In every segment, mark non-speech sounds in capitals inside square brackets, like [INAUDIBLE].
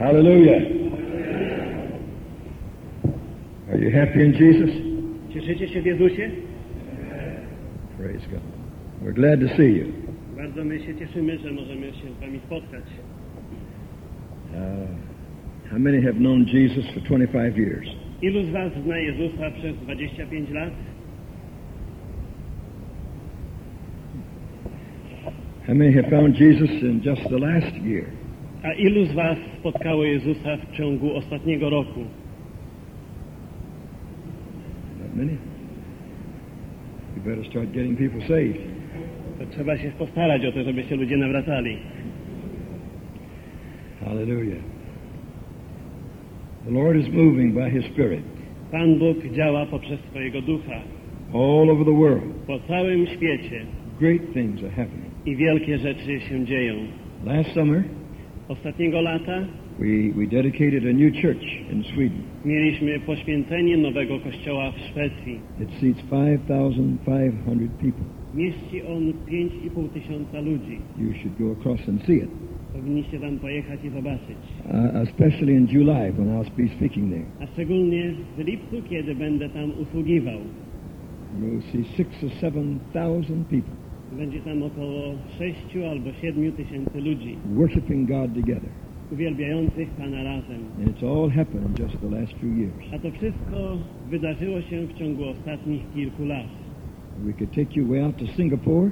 Hallelujah. Are you happy in Jesus? Cieszycie się w Jezusie? Praise God. We're glad to see you. Bardzo my się cieszymy, że możemy się z Wami spotkać. Uh, how many have known Jesus for 25 years? Ilu z Was zna Jezusa przez 25 lat? How many have found Jesus in just the last year? A ilu z Was spotkało Jezusa w ciągu ostatniego roku? To trzeba się postarać o to, żeby się ludzie nawracali. Hallelujah. The Lord is moving by His Spirit Pan Bóg działa poprzez swojego ducha all over the world. po całym świecie Great things are happening. i wielkie rzeczy się dzieją. Last summer, Ostatniego lata we, we dedicated a new church in Sweden. mieliśmy poświęcenie nowego kościoła w Szwecji. It seats 5,500 people. Mieści on 5,5 tysiąca ludzi. You should go across and see it, Powinniście tam pojechać i zobaczyć. uh, especially in July when I'll be speaking there. A szczególnie w lipcu, kiedy będę tam usługiwał. You'll see six or 7,000 people Będzie tam około 6 albo 7 tysięcy ludzi worshiping God together. uwielbiających Pana razem. And it's all happened in just the last few years. A to wszystko wydarzyło się w ciągu ostatnich kilku lat. We could take you way out to Singapore.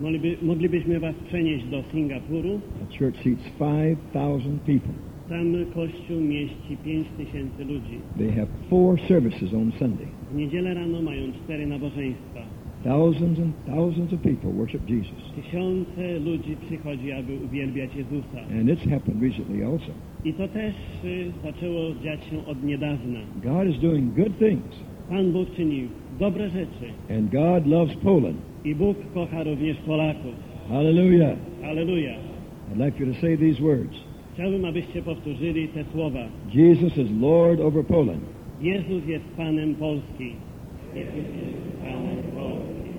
Mogliby, moglibyśmy Was przenieść do Singapuru. The church seats 5,000 people. Tam kościół mieści 5 tysięcy ludzi. They have four services on Sunday. W niedzielę rano mają cztery nabożeństwa. Thousands and thousands of people worship Jesus. Tysiące ludzi przychodzi, aby uwielbiać Jezusa. And it's happened recently also. I to też y, zaczęło dziać się od niedawna. God is doing good things. Pan Bóg czyni dobre rzeczy And God loves Poland. i Bóg kocha również Polaków. Hallelujah. Aleluja. I'd like you to say these words. Chciałbym, abyście powtórzyli te słowa. Jesus is Lord over Poland. Jezus jest Panem Polski.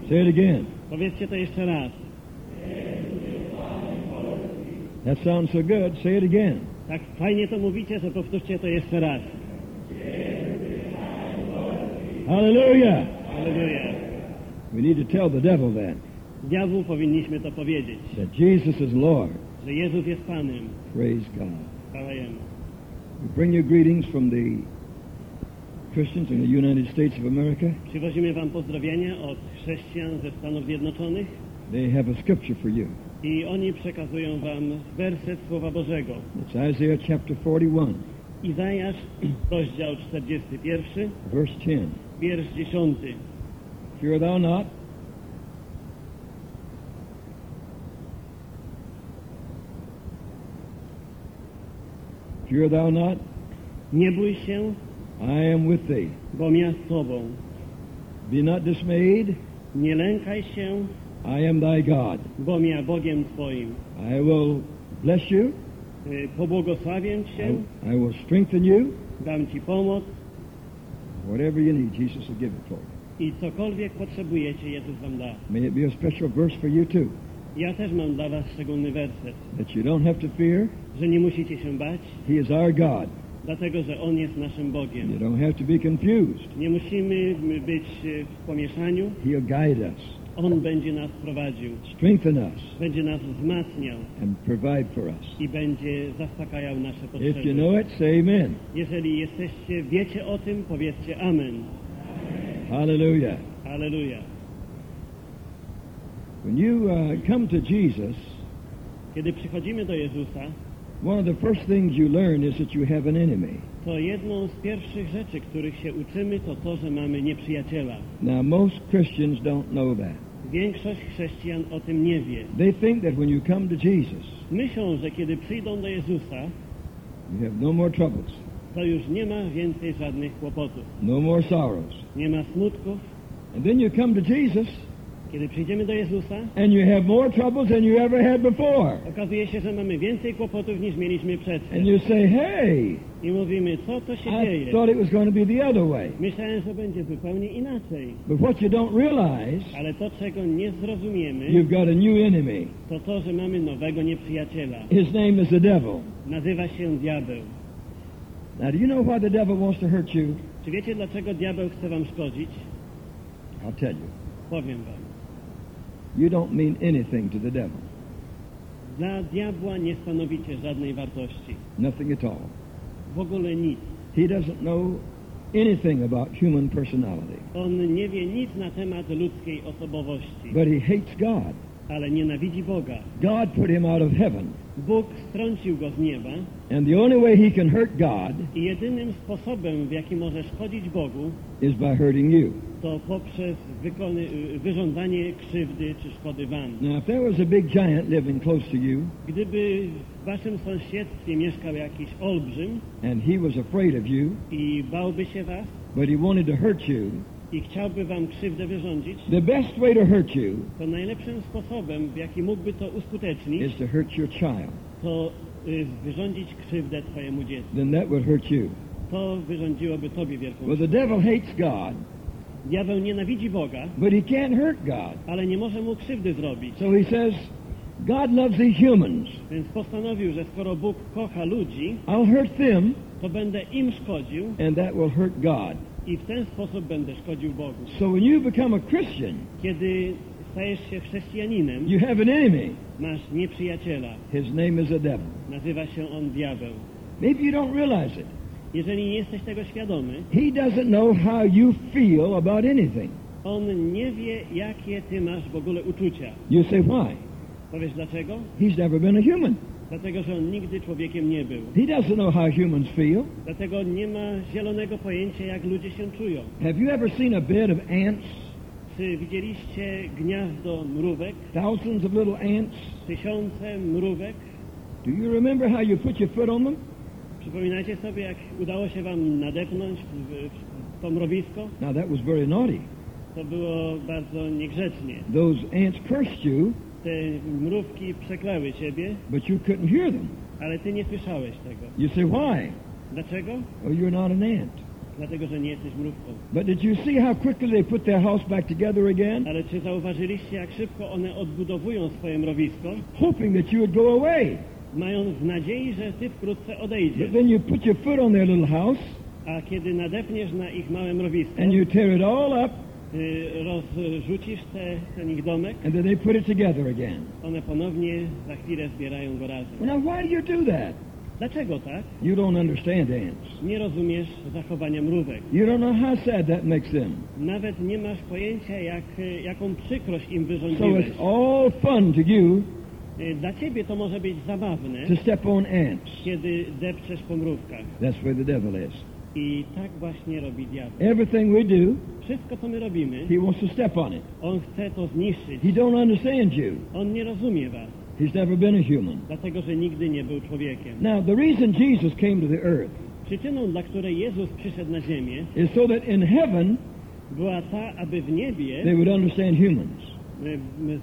Say it again. Powiedzcie to jeszcze raz. That sounds so good. Say it again. Tak fajnie to mówicie, że powtórzcie to jeszcze raz. Hallelujah. Aleluja. We need to tell the devil that, Diabłu powinniśmy to powiedzieć, that Jesus is Lord. że Jezus jest Panem. Praise God. Chwała Jemu. We bring you greetings from the Christians in the United States of America. Przywozimy Wam pozdrowienia od chrześcijan ze Stanów Zjednoczonych They have a scripture for you. i oni przekazują Wam werset Słowa Bożego. It's Isaiah chapter 41, Izajasz, [CLEARS THROAT] rozdział 41, verse 10. wiersz 10. Fear thou not, fear thou not, Nie bój się, I am with thee. bom ja z Tobą. Be not dismayed, Nie lękaj się, I am thy God. bom ja Bogiem Twoim. I will bless you, Pobłogosławię Cię, I, I will strengthen you. dam Ci pomoc Whatever you need, Jesus will give it for you. i cokolwiek potrzebujecie, Jezus Wam da. May it be a special verse for you too, Ja też mam dla Was szczególny werset, that you don't have to fear. że nie musicie się bać, He is our God. Dlatego że On jest naszym Bogiem. You don't have to be confused. Nie musimy być y, w pomieszaniu, He'll guide us, On będzie nas prowadził, strengthen us, będzie nas wzmacniał and provide for us. i będzie zaspokajał nasze If potrzeby. you know it, say amen. Jeżeli jesteście, wiecie o tym, powiedzcie Amen. Hallelujah. Halleluja. When you uh, come to Jesus, Kiedy przychodzimy do Jezusa, one of the first things you learn is that you have an enemy. to jedną z pierwszych rzeczy, których się uczymy, to to, że mamy nieprzyjaciela. Now, most Christians don't know that. Większość chrześcijan o tym nie wie. They think that when you come to Jesus, Myślą, że kiedy przyjdą do Jezusa, you have no more troubles, to już nie ma więcej żadnych kłopotów. no more sorrows. Nie ma smutków, And then you come to Jesus, Kiedy przyjdziemy do Jezusa, and you have more troubles than you ever had before. okazuje się, że mamy więcej kłopotów niż mieliśmy przedtem. And you say, hey, I mówimy, co to się I dzieje? thought it was going to be the other way. Myślałem, że będzie zupełnie inaczej. But what you don't realize, Ale to, czego nie zrozumiemy, you've got a new enemy. to to, że mamy nowego nieprzyjaciela. His name is the devil. Nazywa się diabeł. Now, do you know why the devil wants to hurt you? Czy wiecie, dlaczego diabeł chce wam szkodzić? I'll tell you. Powiem wam. You don't mean anything to the devil. Dla diabła nie stanowicie żadnej wartości. Nothing at all. W ogóle nic. He doesn't know anything about human personality. On nie wie nic na temat ludzkiej osobowości, But he hates God. ale nienawidzi Boga. God put him out of heaven. Bóg strącił go z nieba And the only way he can hurt God i jedynym sposobem, w jaki może szkodzić Bogu, is by hurting you. to poprzez wykony, wyrządzanie krzywdy czy szkody wam. Now, if there was a big giant living close to you, Gdyby w waszym sąsiedztwie mieszkał jakiś olbrzym and he was afraid of you, i bałby się was but he wanted to hurt you, i chciałby wam krzywdę wyrządzić, the best way to hurt you to najlepszym sposobem, w jaki mógłby to uskutecznić, is to hurt your child. to wyrządzić krzywdę twojemu dziecku. Then that would hurt you. To wyrządziłoby tobie wielką Well, the devil hates God, Diabeł nienawidzi Boga, but he can't hurt God. ale nie może mu krzywdy zrobić. So he says, God loves the humans. Więc postanowił, że skoro Bóg kocha ludzi, I'll hurt them, to będę im szkodził and that will hurt God. i w ten sposób będę szkodził Bogu. So when you become a Christian, Kiedy stajesz się chrześcijaninem, you have an enemy. masz nieprzyjaciela. His name is the devil. Nazywa się on diabeł. Maybe you don't realize it. Jeżeli nie jesteś tego świadomy, He doesn't know how you feel about anything. on nie wie, jakie ty masz w ogóle uczucia. You say, why? Powiesz dlaczego? He's never been a human. Dlatego, że on nigdy człowiekiem nie był. He doesn't know how humans feel. Dlatego nie ma zielonego pojęcia, jak ludzie się czują. Have you ever seen a bed of ants? Widzieliście gniazdo mrówek? Thousands of little ants? Tysiące mrówek? Do you remember how you put your foot on them? Przypominacie sobie, jak udało się wam nadepnąć w, w to mrowisko? Now that was very naughty. To było bardzo niegrzecznie. Those ants cursed you, Te mrówki przeklały ciebie, but you couldn't hear them. ale ty nie słyszałeś tego. You say, why? Dlaczego? Oh, you're not an ant. Dlatego, że nie jesteś mrówką. But did you see how quickly they put their house back together again? Ale czy zauważyliście, jak szybko one odbudowują swoje mrowisko, Hoping that you would go away. mając nadziei, że ty wkrótce But odejdziesz. then you put your foot on their little house A kiedy nadepniesz na ich małe mrowisko, and you tear it all up y, rozrzucisz te, ten ich domek, and then they put it together again. one ponownie za chwilę zbierają go razem. Now why do you do that? Dlaczego tak? You don't understand ants. Nie rozumiesz zachowania mrówek. You don't know how sad that makes them. Nawet nie masz pojęcia, jak, jaką przykrość im So wyrządziłeś. it's all fun to you Y, Dla ciebie to może być zabawne, to step on ants. kiedy depczesz po mrówkach. That's where the devil is. I tak właśnie robi diabeł. Everything we do, Wszystko, co my robimy, he wants to step on it. on chce to zniszczyć. He don't understand you. On nie rozumie was, He's never been a human. dlatego że nigdy nie był człowiekiem. Now, the reason Jesus came to the earth Przyczyną, dla której Jezus przyszedł na ziemię, is so that in heaven była ta, aby w niebie they would understand humans.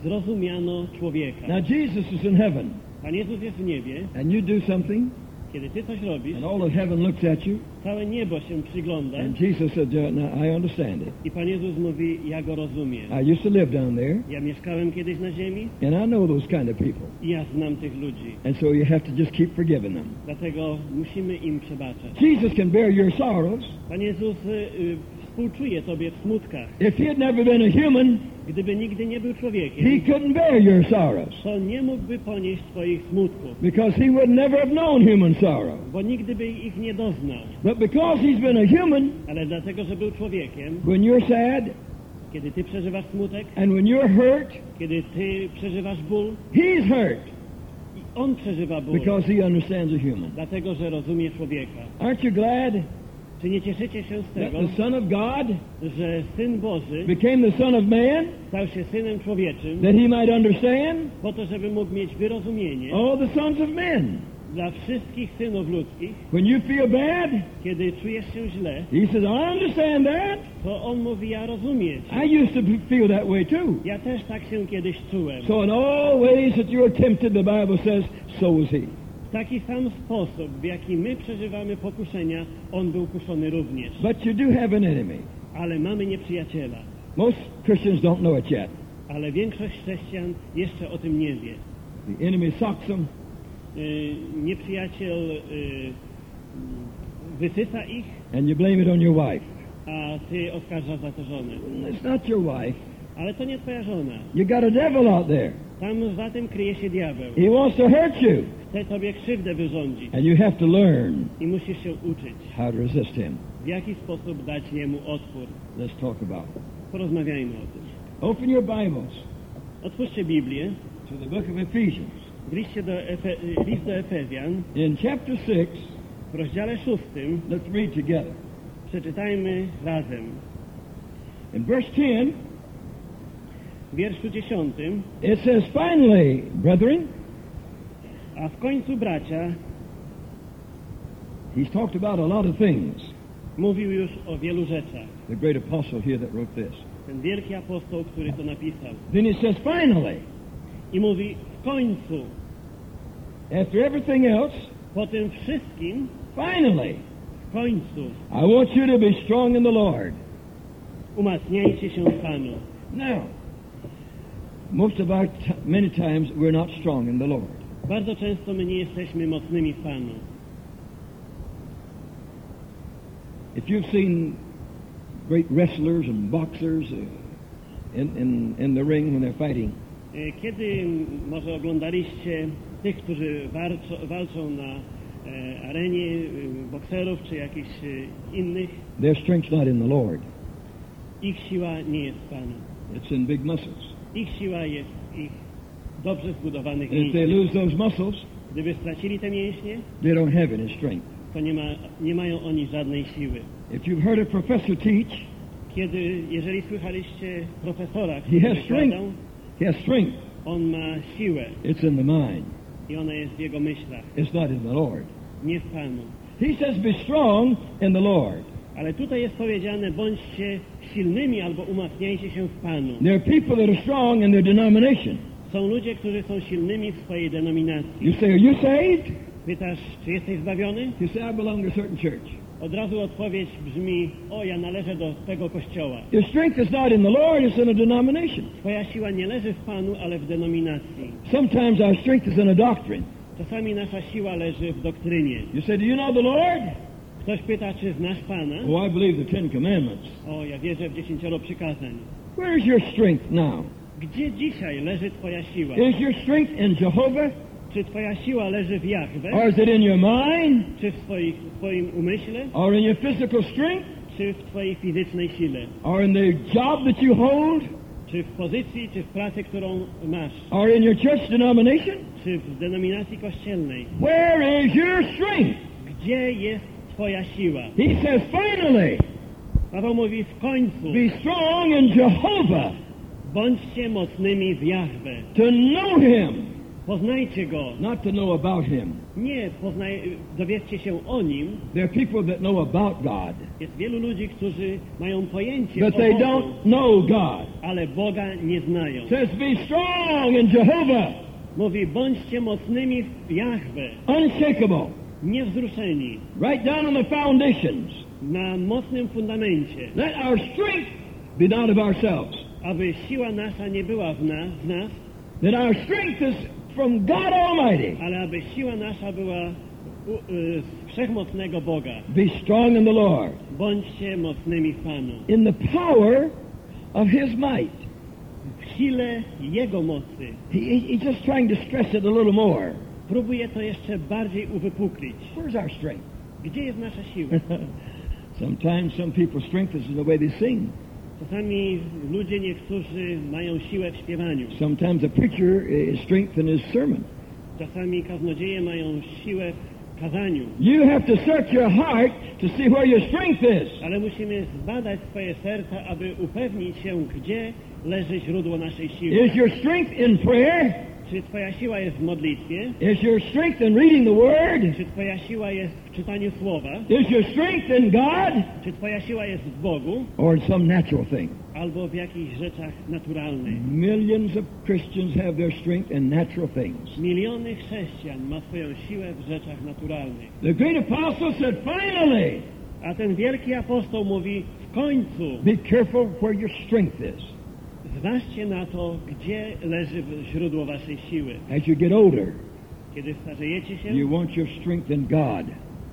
zrozumiano człowieka. Now, Jesus is in heaven, Pan Jezus jest w niebie, and you do something, kiedy ty coś robisz, and all of heaven looks at you, całe niebo się przygląda and Jesus said, "Yeah, Now, I understand it. i Pan Jezus mówi, ja go rozumiem. I used to live down there, Ja mieszkałem kiedyś na ziemi and I know those kind of people. i ja znam tych ludzi. And so you have to just keep forgiving them. Dlatego musimy im przebaczać. Jesus can bear your sorrows. Pan Jezus y, y, współczuje Tobie w smutkach. If he had never been a human, Gdyby nigdy nie był he człowiekiem, couldn't bear your sorrows to nie mógłby ponieść Twoich smutków, because he would never have known human sorrow. bo nigdy by ich nie doznał. But because he's been a human, Ale dlatego, że był człowiekiem, when you're sad kiedy Ty przeżywasz smutek, and when you're hurt, kiedy Ty przeżywasz ból, he's hurt On przeżywa ból, because he understands a human. dlatego, że rozumie człowieka. Aren't you glad Czy nie cieszycie się z that tego, the Son of God że Syn Boży became the Son of Man stał się Synem Człowieczym that he might understand po to, żeby mógł mieć wyrozumienie all the sons of men? dla wszystkich synów ludzkich, When you feel bad, kiedy czujesz się źle, he says, I understand that. to on mówi, ja rozumiem. cię. I used to feel that way too. Ja też tak się kiedyś czułem. So in all ways that you are tempted, the Bible says, so was he. Taki sam sposób, w jaki my przeżywamy pokuszenia, on był kuszony również. But you do have an enemy. Ale mamy nieprzyjaciela. Most Christians don't know it yet. Ale większość chrześcijan jeszcze o tym nie wie. The enemy socks them, Y, Nieprzyjaciel y, wysysa ich, and you blame it on your wife. a ty oskarżasz za to żonę. It's not your wife. Ale to nie twoja żona. You got a devil out there. Tam za tym kryje się diabeł. He wants to hurt you. Chce tobie krzywdę wyrządzić. And you have to learn I musisz się uczyć, how to resist him. w jaki sposób dać jemu otwór. Let's talk about it. Porozmawiajmy o tym. Open your Bibles Otwórzcie Biblię to the book of Ephesians. w liście do Efe, list do Efezjan In chapter 6, w rozdziale szóstym. let's read together. Przeczytajmy razem. In verse 10, W wierszu dziesiątym. it says, Finally, brethren, A w końcu bracia he's talked about a lot of things. mówił już o wielu rzeczach. The great apostle here that wrote this. Ten wielki apostoł, który to napisał. Then it says, Finally, I mówi w końcu, after everything else, po tym wszystkim, finally, w końcu I want you to be strong in the Lord. umacniajcie się w Panu. Now, most of our t- many times we're not strong in the Lord. Bardzo często my nie jesteśmy mocnymi w Panu. If you've seen great wrestlers and boxers uh, in, in, in the ring when they're fighting, Kiedy może oglądaliście tych, którzy walczą, walczą na e, arenie bokserów czy jakichś innych, their strength's not in the Lord. ich siła nie jest w Panu. It's in big muscles. Ich siła jest w ich dobrze zbudowanych if they mięśniach. lose those muscles, Gdyby stracili te mięśnie, they don't have any strength. to nie, ma, nie mają oni żadnej siły. If you've heard a professor teach, Kiedy, jeżeli słychaliście profesora, he który has wykładał, strength. He has strength. on ma siłę It's in the mind. i ona jest w jego myślach, It's not in the Lord. nie w Panu. He says, be strong in the Lord. Ale tutaj jest powiedziane, bądźcie silnymi albo umacniajcie się w Panu. There are people that are strong in their denomination. Są ludzie, którzy są silnymi w swojej denominacji. You say, are you saved? Pytasz, czy jesteś zbawiony? You say, I belong to a certain church. Od razu odpowiedź brzmi, o ja należę do tego kościoła. Your strength is not in the Lord, it's in a denomination. Twoja siła nie leży w Panu, ale w denominacji. Sometimes our strength is in a doctrine. Czasami nasza siła leży w doktrynie. You say, do you know the Lord? Ktoś pyta, czy znasz Pana? Oh, I believe the Ten Commandments. O, ja wierzę w dziesięcioro przykazań. Where's your strength now? Gdzie dzisiaj leży Twoja siła? Is your strength in Jehovah? Czy Twoja siła leży w Jahwe? Or is it in your mind? Czy w, swoich, w Twoim umyśle? Or in your physical strength? Czy w Twojej fizycznej sile? Or in the job that you hold? Czy w pozycji, czy w pracy, którą masz? Or in your church denomination? Czy w denominacji kościelnej? Where is your strength? Gdzie jest Twoja siła? He says, finally, Paweł mówi w końcu, be strong in Jehovah bądźcie mocnymi w Jahwe. to know Him, Poznajcie Go. not to know about Him. Nie poznaj, dowiedzcie się o Nim. There are people that know about God, Jest wielu ludzi, którzy mają pojęcie but o they Bogu, don't know God. ale Boga nie znają. says, be strong in Jehovah, Mówi, bądźcie mocnymi w Jahwe, unshakable, niewzruszeni, right down on the foundations. na mocnym fundamencie, Let our strength be not of ourselves. aby siła nasza nie była w nas, w nas That our strength is from God Almighty. ale aby siła nasza była y, z wszechmocnego Boga. Be strong in the Lord, Bądźcie mocnymi w Panu. in the power of His might. W sile Jego mocy. He- he's just trying to stress it a little more. Próbuję to jeszcze bardziej uwypuklić. Where's our strength? Gdzie jest nasza siła? [LAUGHS] Sometimes some people's strength is in the way they sing. Czasami ludzie niektórzy mają siłę w śpiewaniu. Sometimes a preacher is strength in his sermon. Czasami kaznodzieje mają siłę w kazaniu. You have to search your heart to see where your strength is. Ale musimy zbadać swoje serca, aby upewnić się, gdzie leży źródło naszej siły. Is your strength in prayer? Czy Twoja siła jest w modlitwie? Is your strength in reading the Word? Czy Twoja siła jest w czytaniu Słowa? Is your strength in God? Czy Twoja siła jest w Bogu? Or in some natural thing? Albo w jakichś rzeczach naturalnych? Millions of Christians have their strength in natural things. Miliony chrześcijan ma swoją siłę w rzeczach naturalnych. The great apostle said, finally, A ten wielki apostoł mówi, w końcu be careful where your strength is. Zważcie na to, gdzie leży źródło waszej siły. As you get older, Kiedy starzejecie się, you want your strength in God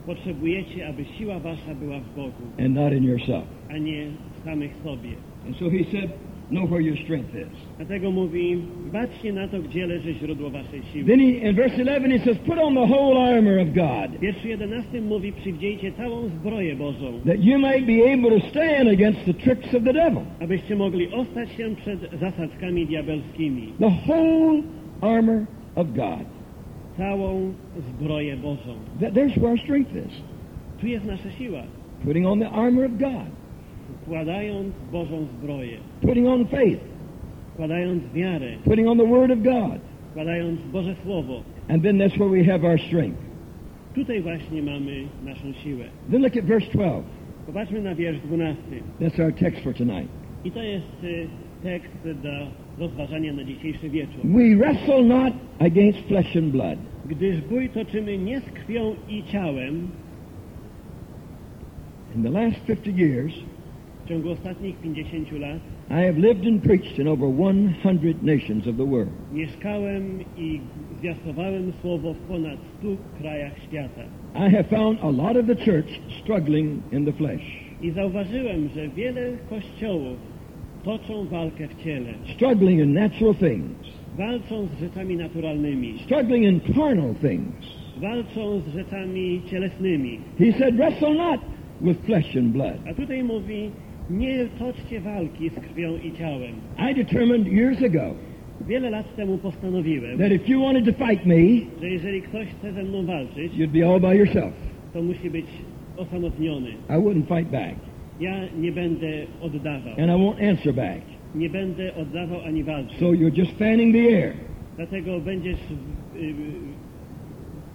potrzebujecie, aby siła wasza była w Bogu, and not in yourself. a nie w samych sobie. And so he said, know where your strength is. Dlatego mówi, baczcie na to, gdzie leży źródło waszej siły. Then he, in verse 11, he says, put on the whole armor of God, W wierszu 11 mówi, przywdziejcie całą zbroję Bożą, that you may be able to stand against the tricks of the devil. abyście mogli ostać się przed zasadzkami diabelskimi. The whole armor of God. Całą zbroję Bożą. That, there's where our strength is. Tu jest nasza siła. Putting on the armor of God. Wkładając Bożą zbroję, Putting on faith. wkładając wiarę, Putting on the Word of God. wkładając Boże Słowo. And then that's where we have our strength. Tutaj właśnie mamy naszą siłę. Then look at verse 12. Popatrzmy na wiersz 12. That's our text for tonight. I to jest y, tekst do rozważania na dzisiejszy wieczór. We wrestle not against flesh and blood. Gdyż bój toczymy nie z krwią i ciałem, In the last 50 years, ciągu ostatnich 50 lat I have lived and preached in over 100 nations of the world. mieszkałem i zwiastowałem słowo w ponad 100 krajach świata. I have found a lot of the church struggling in the flesh, I zauważyłem, że wiele kościołów toczą walkę w ciele. struggling in natural things, Walczą z rzeczami naturalnymi. struggling in carnal things. Walczą z rzeczami cielesnymi. He said, wrestle not with flesh and blood. A tutaj mówi, nie toczcie walki z krwią i ciałem. I determined years ago Wiele lat temu postanowiłem, that if you wanted to fight me, że jeżeli ktoś chce ze mną walczyć, you'd be all by yourself. to musi być osamotniony. I wouldn't fight back, Ja nie będę oddawał. and I won't answer back. Nie będę oddawał ani walczył. So you're just fanning the air Dlatego będziesz y, y,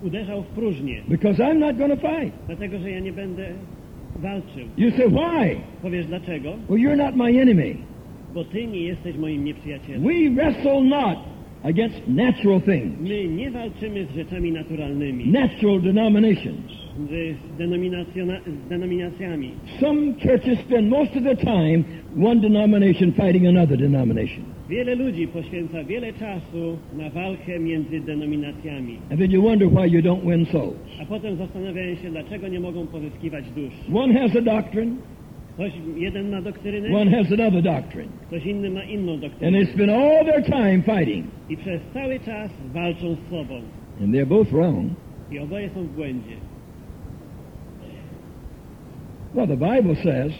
uderzał w próżnię. because I'm not going to fight. Dlatego, że ja nie będę walczył. You say, why? Powiesz dlaczego? Well, you're not my enemy. Bo ty nie jesteś moim nieprzyjacielem. We wrestle not against natural things, My nie walczymy z rzeczami naturalnymi, natural denominations. Z, z denominacjami. Some churches spend most of their time one denomination fighting another denomination. Wiele ludzi poświęca wiele czasu na walkę między denominacjami. And then you wonder why you don't win souls. A potem zastanawiają się, dlaczego nie mogą pozyskiwać dusz. One has a doctrine, Ktoś, jeden ma doktrynę, one has another doctrine. ktoś inny ma inną And doktrynę. they spend all their time fighting. I przez cały czas walczą z sobą. And they're both wrong. I oboje są w błędzie. Well, the Bible says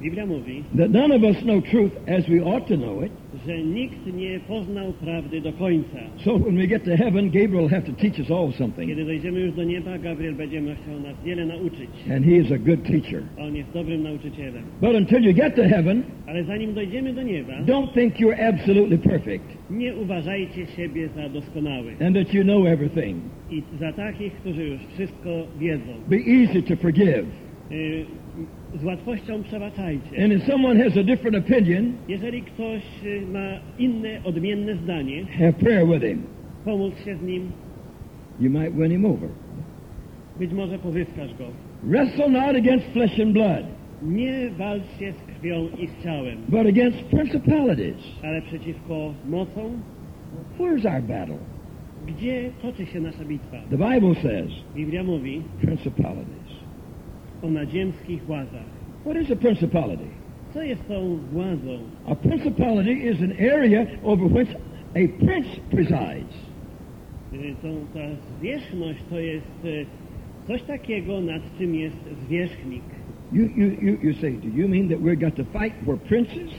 Biblia mówi, that none of us know truth as we ought to know it. że nikt nie poznał prawdy do końca. So when we get to heaven, Gabriel will have to teach us all something. Kiedy dojdziemy już do nieba, Gabriel będzie chciał nas wiele nauczyć. And he is a good teacher. On jest dobrym nauczycielem. But until you get to heaven, Ale zanim dojdziemy do nieba, don't think you're absolutely perfect nie uważajcie siebie za doskonałych and that you know everything. i za takich, którzy już wszystko wiedzą. Be easy to forgive. Y, Z łatwością przebaczajcie. And if someone has a different opinion, Jeżeli ktoś y, ma inne, odmienne zdanie, have prayer with him. pomóc się z nim, You might win him over. być może pozyskasz go. Wrestle not against flesh and blood, Nie walczcie z krwią i z ciałem, but against principalities. ale przeciwko mocom, Where's our battle? gdzie toczy się nasza bitwa. The Bible says Biblia mówi principalities. Nadziemskich władzach. What is a principality? Co jest tą władzą? A principality is an area over which a prince presides. Y, Tą, ta zwierzchność to jest y, coś takiego, nad czym jest zwierzchnik. You, you, you, you say, do you mean that we've got to fight for princes?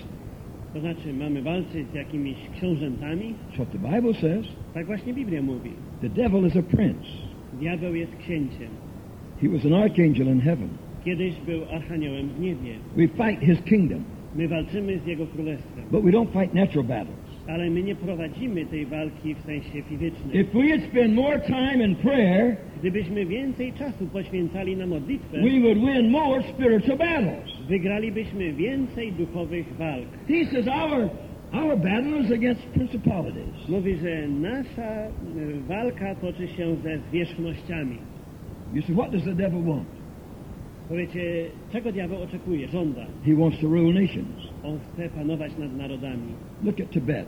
To znaczy, mamy walczyć z jakimiś książętami? That's what the Bible says. Tak właśnie Biblia mówi. The devil is a prince. Diabeł jest księciem. He was an archangel in heaven. Kiedyś był archaniołem w niebie. We fight his kingdom, My walczymy z jego królestwem, but we don't fight natural battles. ale my nie prowadzimy tej walki w sensie fizycznym. If we had spent more time in prayer, Gdybyśmy więcej czasu poświęcali na modlitwę, we would win more spiritual battles. wygralibyśmy więcej duchowych walk. He says our our battle is against principalities. Mówi, że nasza y, walka toczy się ze zwierzchnościami. You say, what does the devil want? Powiecie, czego diabeł oczekuje, żąda? He wants to rule nations. On chce panować nad narodami. Look at Tibet.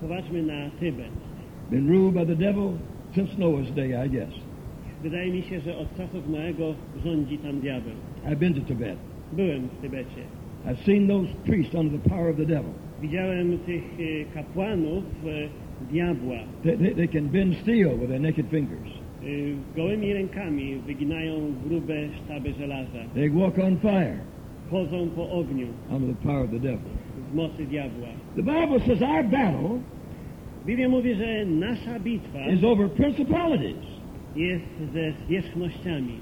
Popatrzmy na Tybet. Been ruled by the devil since Noah's day, I guess. Wydaje mi się, że od czasów Noego rządzi tam diabeł. I've been to Tibet. Byłem w Tybecie. I've seen those priests under the power of the devil. Widziałem tych kapłanów diabła. They, they, they can bend steel with their naked fingers. Gołymi rękami wyginają grube sztaby żelaza. They walk on fire Chodzą po ogniu under the power of the devil. w mocy diabła. The Bible says our battle Biblia mówi, że nasza bitwa is over principalities. jest ze zwierzchnościami.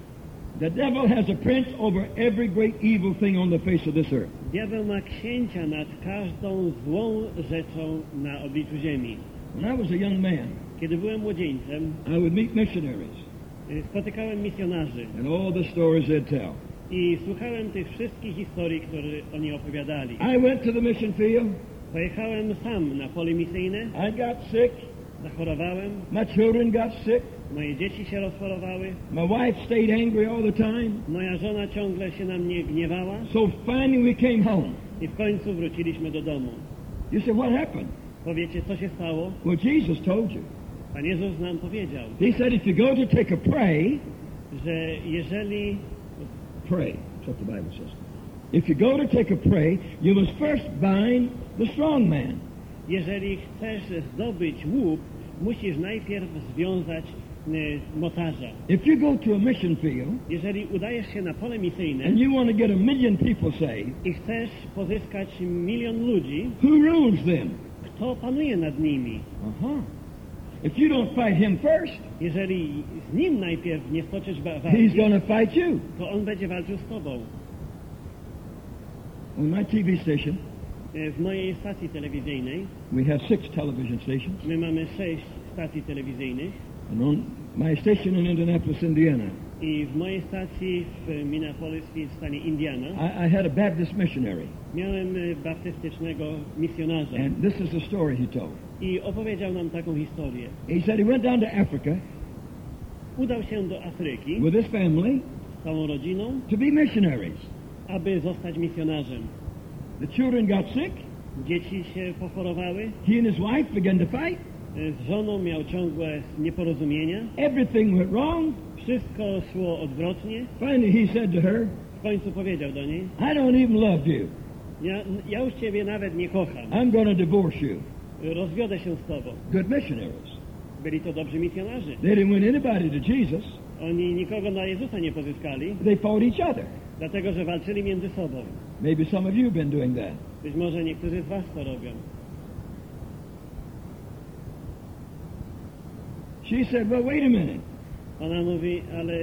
The devil has a prince over every great evil thing on the face of this earth. Diabeł ma księcia nad każdą złą rzeczą na obliczu ziemi. When I was a young man, Kiedy byłem młodzieńcem, I would meet missionaries y, spotykałem misjonarzy and all the stories they'd tell. i słuchałem tych wszystkich historii, które oni opowiadali. I went to the mission field. Pojechałem sam na pole misyjne, I got sick. zachorowałem, My children got sick. moje dzieci się rozchorowały, My wife stayed angry all the time. moja żona ciągle się na mnie gniewała So finally we came home. i w końcu wróciliśmy do domu. You said, what happened? Powiecie, co się stało? Well, Jesus told you. Pan Jezus nam powiedział, He said, if you go to take a pray, że jeżeli pray. That's what the Bible says. If you go to take a pray, you must first bind the strong man. Jeżeli chcesz zdobyć łup, musisz najpierw związać y, mocarza. If you go to a mission field Jeżeli udajesz się na pole misyjne and you want to get a million people saved, i chcesz pozyskać milion ludzi, who rules them? kto panuje nad nimi? Uh-huh. If you don't fight him first, Jeżeli z nim najpierw nie stoczysz wa- he's going to fight you. to on będzie walczył z tobą. On my TV station, W mojej stacji telewizyjnej we have six television stations. my mamy sześć stacji telewizyjnych And on my station in Indianapolis, Indiana, i w mojej stacji w Minneapolis w stanie Indiana I, I had a Baptist missionary. miałem baptystycznego misjonarza And this is the story he told. I opowiedział nam taką historię. He said he went down to Africa Udał się do Afryki with his family z całą rodziną, to be missionaries. aby zostać misjonarzem. The children got sick. Dzieci się pochorowały, He and his wife began to fight. y, z żoną miał ciągłe nieporozumienia, Everything went wrong. wszystko szło odwrotnie. Finally, he said to her, W końcu powiedział do niej, I don't even love you. ja, ja już ciebie nawet nie kocham, I'm to divorce you. Rozwiodę się z tobą. Good missionaries. Byli to dobrzy misjonarze. They didn't win anybody to Jesus. Oni nikogo na Jezusa nie pozyskali, They fought each other. dlatego że walczyli między sobą. Maybe some of you have been doing that. Być może niektórzy z was to robią. She said, well, wait a minute. Ona mówi, ale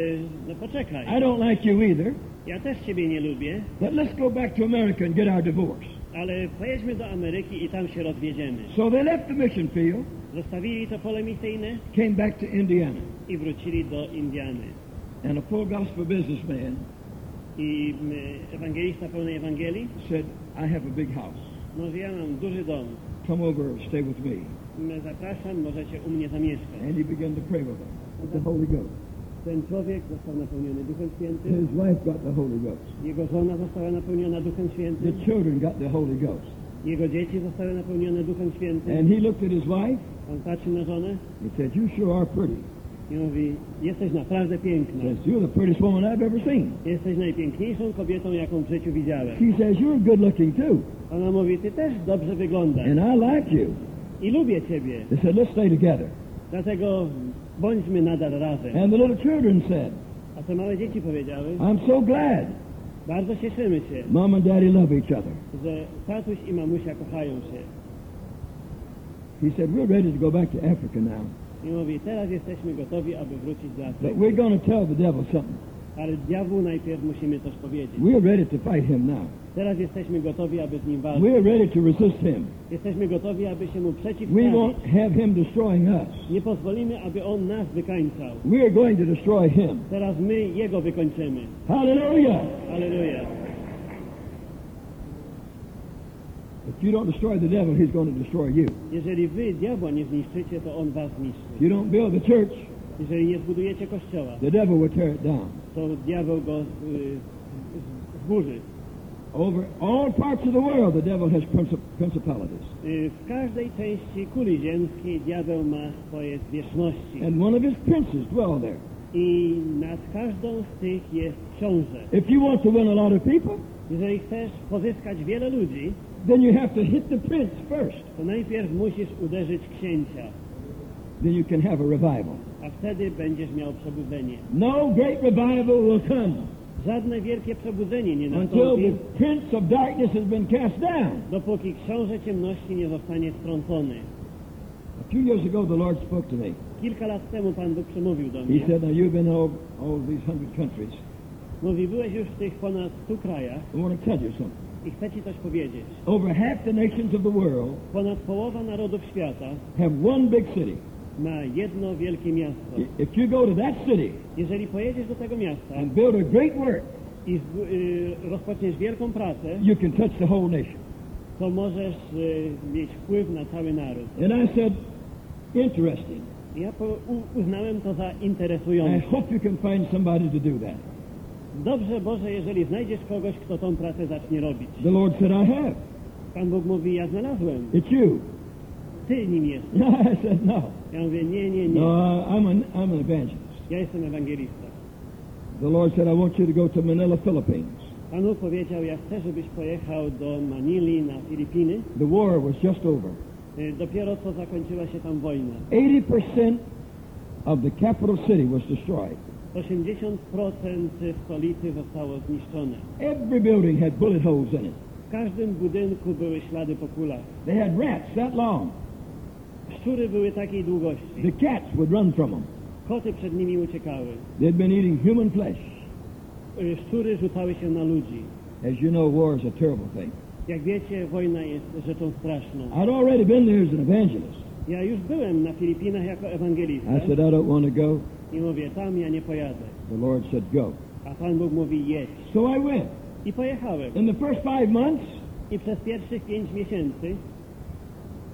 no poczekaj, I don't like you either, ja też ciebie nie lubię, but let's go back to America and get our divorce. Ale pojedźmy do Ameryki i tam się rozwiedziemy. So they left the mission field, Zostawili to pole misyjne came back to Indiana. i wrócili do Indiany. And a full gospel businessman I mm, ewangelista pełnej Ewangelii said, I have a big house. mówi, ja mam duży dom, Come over stay with me. Mm, zapraszam, możecie u mnie zamieszkać. And he began to pray with them. With the Holy Ghost. Ten człowiek został napełniony Duchem Świętym, His wife got the Holy Ghost. jego żona została napełniona Duchem The Świętym, children got the Holy Ghost. jego dzieci zostały napełnione Duchem Świętym. And he looked at his wife. On patrzy na żonę He said, you sure are pretty. i mówi, jesteś naprawdę piękna. Says, you're the prettiest woman I've ever seen. Jesteś najpiękniejszą kobietą, jaką w życiu widziałem. She says, you're good looking too. Ona mówi, ty też dobrze wyglądasz And I like you. i lubię ciebie, They said, let's stay together. dlatego bądźmy nadal razem. And the little children said, A te małe dzieci powiedziały, I'm so glad bardzo cieszymy się, mom and daddy love each other. że tatuś i mamusia kochają się. He said, we're ready to go back to Africa now. I mówi, teraz jesteśmy gotowi, aby wrócić do But Afryki. we're going to tell the devil something. Ale diabłu najpierw musimy coś powiedzieć. We're ready to fight him now. Teraz jesteśmy gotowi, aby z nim walczyć. We're ready to resist him. Jesteśmy gotowi, aby się mu We przeciwstawić. won't have him destroying us. Nie pozwolimy, aby on nas wykańczał. We're going to destroy him. Teraz my jego wykończymy. Hallelujah. Aleluja. If you don't destroy the devil, he's going to destroy you. Jeżeli wy diabła nie zniszczycie, to on was If zniszczy. you don't build the church, Jeżeli nie zbudujecie kościoła, the devil will tear it down. to diabeł go y, zburzy. Over all parts of the world, the devil has princip- principalities. W każdej części kuli ziemskiej diabeł ma swoje zwierzchności. And one of his princes dwell there. I nad każdą z tych jest książę. If you want to win a lot of people, Jeżeli chcesz pozyskać wiele ludzi, then you have to hit the prince first. to najpierw musisz uderzyć księcia, Then you can have a revival. a wtedy będziesz miał przebudzenie. No great revival will come Żadne wielkie przebudzenie nie until nastąpi, the prince of darkness has been cast down. dopóki książę ciemności nie zostanie strącony. A few years ago, the Lord spoke to me. Kilka lat temu Pan Bóg przemówił do He mnie. said, Now you've been all, all these hundred countries. Mówi, byłeś już w tych ponad 100 krajach I want to tell you something. i chcę Ci coś powiedzieć. Over half the nations of the world Ponad połowa narodów świata have one big city. Ma jedno wielkie miasto. I- If you go to that city Jeżeli pojedziesz do tego miasta and build a great work, i z, y, rozpoczniesz wielką pracę, you can touch the whole nation. to możesz y, mieć wpływ na cały naród. And I said, Interesting. Ja po, u, uznałem to za I interesujące. hope you can find somebody to do that. Dobrze, Boże, jeżeli znajdziesz kogoś, kto tą pracę zacznie robić. The Lord said, I have. Pan Bóg mówi, ja znalazłem. It's you. Ty nim jesteś. I said, No. Ja mówię, nie, nie, nie. No, I'm an, I'm an evangelist. Ja jestem ewangelista. The Lord said, I want you to go to Manila, Philippines. Pan Bóg powiedział, ja chcę, żebyś pojechał do Manili na Filipiny. The war was just over. Dopiero co zakończyła się tam wojna. 80% of the capital city was destroyed. 80% stolicy zostało zniszczone. Every building had bullet holes in it. W każdym budynku były ślady po kulach. They had rats that long. Szczury były takiej długości. The cats would run from them. Koty przed nimi uciekały. They'd been eating human flesh. Y, Szczury rzucały się na ludzi. As you know, war is a terrible thing. Jak wiecie, wojna jest rzeczą straszną. I'd already been there as an evangelist. Ja już byłem na Filipinach jako ewangelista I said, I don't want to go. i mówię, tam ja nie pojadę. The Lord said, go. A Pan Bóg mówi, jedź. So I went. I pojechałem. In the first five months, I przez pierwszych pięć miesięcy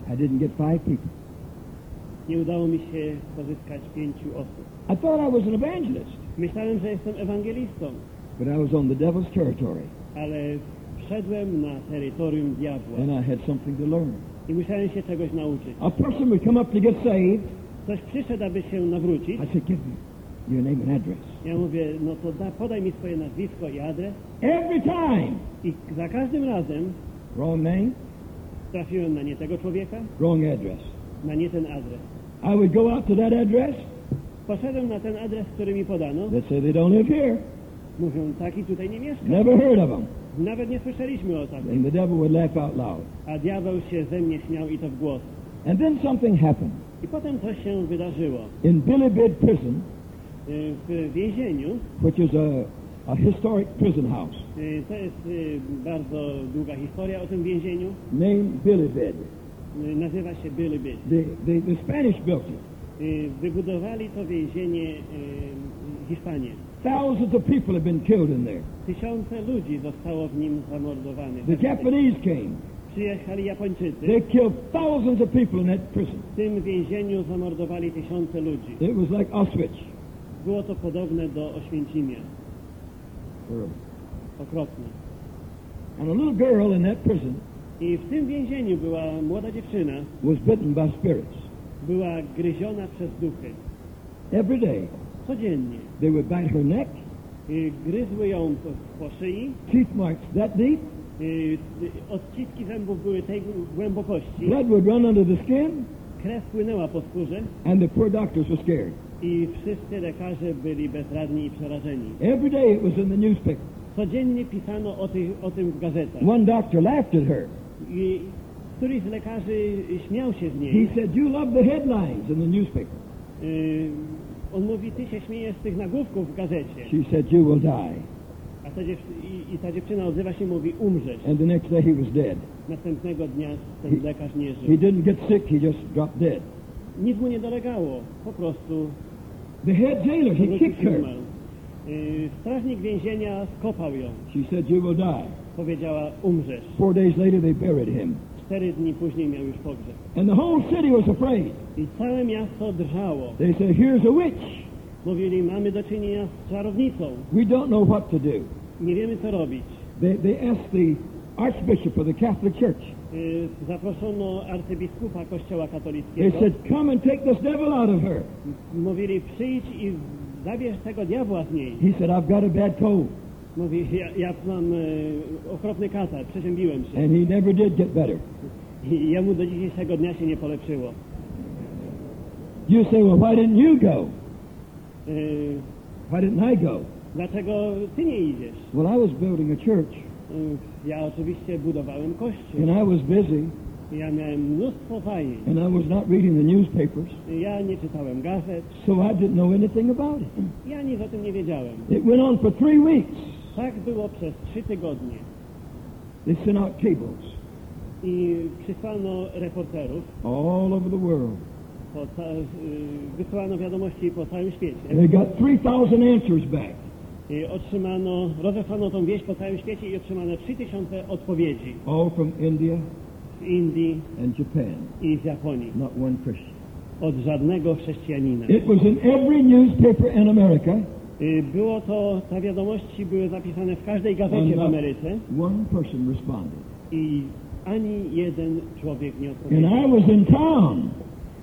I didn't get five people. Nie udało mi się pozyskać pięciu osób. I thought I was an evangelist, Myślałem, że jestem ewangelistą, but I was on the devil's territory, ale wszedłem na terytorium diabła and I had something to learn. i musiałem się czegoś nauczyć. A person would come up to get saved. Ktoś przyszedł, aby się nawrócić. I said, give me your name and address. Ja mówię, no to da, podaj mi swoje nazwisko i adres. Every time, I za każdym razem wrong name, trafiłem na nie tego człowieka, wrong address. Na nie ten adres. I would go out to that address. Poszedłem na ten adres, który mi podano. They'd say they don't live here. Mówią, taki tutaj nie mieszka. Never heard of them. Nawet nie słyszeliśmy o takim. And the devil would laugh out loud. A diabeł się ze mnie śmiał i to w głos. And then something happened. I potem coś się wydarzyło. In Billy Bid Prison, Y, W więzieniu, which is a, a historic prison house, y, to jest y, bardzo długa historia o tym więzieniu, named Billy Bid. Y, nazywa się Billy Bid. The, the, the Spanish built it. Y, Wybudowali to więzienie y, Hiszpanie. Thousands of people have been killed in there. Tysiące ludzi zostało w nim zamordowanych. The Japanese came. Przyjechali Japończycy. They killed thousands of people in that prison. W tym więzieniu zamordowali tysiące ludzi. It was like Auschwitz. Było to podobne do Oświęcimia. Okropne. And a little girl in that prison I w tym więzieniu była młoda dziewczyna, was bitten by spirits. była gryziona przez duchy. Every day, Codziennie. they would bite her neck, Y, Gryzły ją po, po szyi. teeth marks that deep, Y, y, Odciski zębów były tej głębokości. blood would run under the skin, Krew płynęła po skórze and the poor doctors were scared. i wszyscy lekarze byli bezradni i przerażeni. Every day it was in the newspaper. Codziennie pisano o, tych, o tym w gazetach. One doctor laughed at her. I któryś z lekarzy śmiał się z He niej. said, You love the headlines in the newspaper. Y, On mówi, ty się śmiejesz z tych nagłówków w gazecie. She said, You will die. A ta. I, I ta dziewczyna odzywa się i mówi, umrzesz. And the next day he was dead. Następnego dnia ten lekarz nie He żył. didn't get sick, he just dropped dead. Nic mu nie dolegało. Po prostu The head jailer, he kicked her. Y, Strażnik więzienia skopał ją. She said, You will die. Powiedziała, umrzesz. Four days later, they buried him. Cztery dni później miał już pogrzeb. And the whole city was afraid. I całe miasto drżało. They said, Here's a witch. Mówili, mamy do czynienia z czarownicą. We don't know what to do. Nie wiemy, co robić. They, they asked the archbishop of the Catholic Church. Y, Zaproszono arcybiskupa kościoła They katolickiego. said, Come and take this devil out of her. Mówili, przyjdź i zabierz tego diabła z niej. He said, I've got a bad cold. Mówi, ja, ja mam y, okropny katar, przeziębiłem się. And he never did get better. I jemu do dzisiejszego dnia się nie polepszyło. You say, Well, why didn't you go? Y, Why didn't I go? Dlaczego ty nie idziesz? Well, I was building a church, Y, Ja oczywiście budowałem kościół. and I was busy, Ja miałem mnóstwo zajęć. and I was not reading the newspapers, Ja nie czytałem gazet. so I didn't know anything about it. Ja nic o tym nie wiedziałem. It went on for three weeks. Tak było przez trzy tygodnie. They sent out cables I przysłano reporterów, all over the world. po ca- y, wysłano wiadomości po całym świecie. They got 3,000 answers back. I otrzymano, rozesłano tą wieść po całym świecie i otrzymano 3000 odpowiedzi all from India z Indii and Japan. i z Japonii. Not one Christian. Od żadnego chrześcijanina. It was in every newspaper in America, Było to, te wiadomości były zapisane w każdej gazecie w Ameryce one person responded. i ani jeden człowiek nie And odpowiedział. I was in town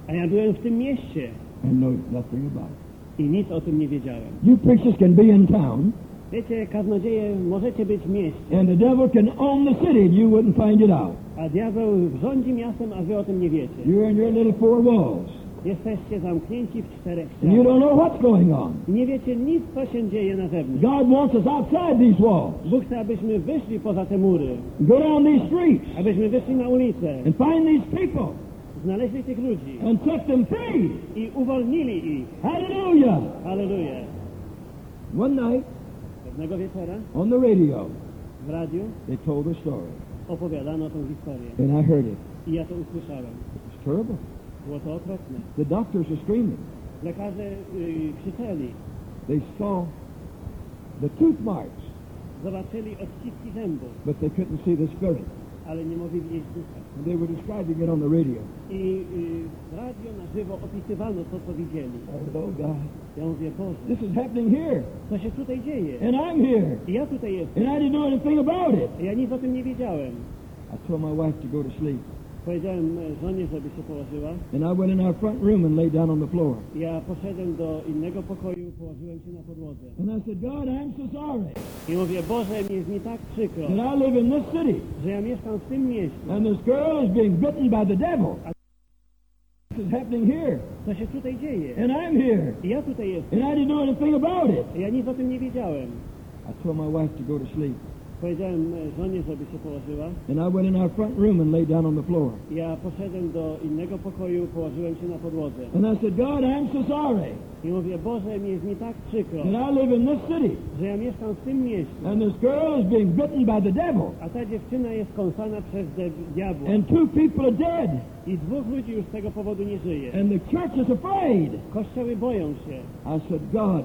A ja byłem w tym mieście and know nothing about it. i nic o tym nie wiedziałem. You preachers can be in town, Wiecie, kaznodzieje, możecie być w mieście, and the devil can own the city, and you wouldn't find it out. a diabeł rządzi miastem, a wy o tym nie wiecie. You're in your little four walls, Jesteście zamknięci w czterech and you ścianach. don't know what's going on. Nie wiecie nic, co się dzieje na zewnątrz. God wants us outside these walls. Bóg chce, abyśmy wyszli poza te mury, Go down these streets abyśmy wyszli na ulicę, and find these people znaleźli tych ludzi and set them free. i uwolnili ich. Hallelujah. Halleluja. One night Pewnego wieczora on the radio, w radiu they told a story, opowiadano tą historię and I heard it. i ja to usłyszałem. It's terrible. Było to okropne. The doctors are screaming. Lekarze y, krzyczeli, They saw the tooth marks, zobaczyli odciski zębów, but they couldn't see the spirit. ale nie mogli widzieć ducha. And they were describing it on the radio. I y, w radio na żywo opisywano to, co widzieli. Oh, God. Ja mówię, Boże, This is happening here, co się tutaj dzieje? and I'm here, I ja tutaj jestem. and I didn't know anything about it. Ja nic o tym nie wiedziałem. I told my wife to go to sleep, Powiedziałem żonie, żeby się położyła. and I went in our front room and lay down on the floor. Ja poszedłem do innego pokoju, położyłem się na podłodze. And I said, God, I'm so sorry I mówię, Boże, mi jest mi tak przykro, that I live in this city, że ja mieszkam w tym mieście. and this girl is being bitten by the devil. This is happening here, Co się tutaj dzieje? and I'm here, I ja tutaj jestem. and I didn't know anything about it. Ja nic o tym nie wiedziałem. I told my wife to go to sleep, Powiedziałem e, żonie, żeby się położyła. and I went in our front room and lay down on the floor. Ja poszedłem do innego pokoju, położyłem się na podłodze. And I said, God, I'm so sorry I mówię, Boże, mi jest mi tak przykro, that I live in this city, że ja mieszkam w tym mieście. and this girl is being bitten by the devil, A ta dziewczyna jest kąsana przez diabła. and two people are dead, I dwóch ludzi już z tego powodu nie żyje. and the church is afraid. Kościoły boją się. I said, God,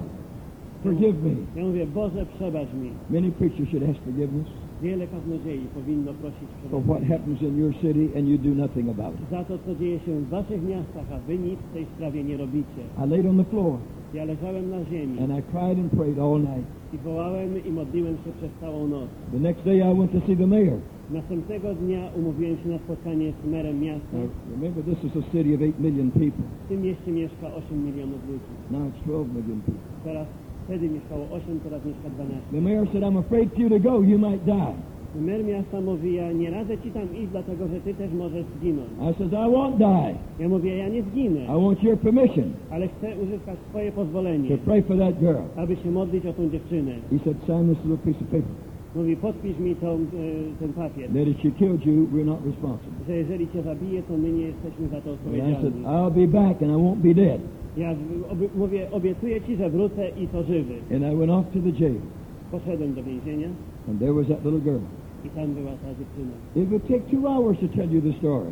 forgive me. Ja mówię, Boże, przebacz mi. Many preachers should ask forgiveness Wiele kaznodziei powinno prosić for what happens in your city, and you do nothing about it. za to, co dzieje się w waszych miastach, a wy nic w tej sprawie nie robicie. I laid on the floor, Ja leżałem na ziemi and I cried and prayed all night. i wołałem i modliłem się przez całą noc. The next day, I went to see the mayor. Następnego dnia umówiłem się na spotkanie z merem miasta. Remember, this is a city of 8 million people. W tym mieście mieszka 8 milionów ludzi. Now it's 12 million people. Teraz wtedy mieszkało 8, teraz mieszka 12. The mayor said, I'm afraid for you to go. You might die. Mer miasta mówi, ja nie radzę ci tam iść, dlatego że ty też możesz zginąć. I says, I won't die. Ja mówię, ja nie zginę, I want your permission ale chcę uzyskać swoje to pozwolenie, pray for that girl. aby się modlić o tą dziewczynę. He said, sign this little piece of paper. Mówi, podpisz mi tą, e, ten papier, that if she killed you, we're not responsible. że jeżeli cię zabije, to my nie jesteśmy za to And I said, odpowiedzialni. I'll be back and I won't be dead. Ja oby, mówię, obiecuję ci, że wrócę i to żywy. And I went off to the jail, Poszedłem do więzienia and there was that little girl. i tam była ta dziewczyna. It would take two hours to tell you the story.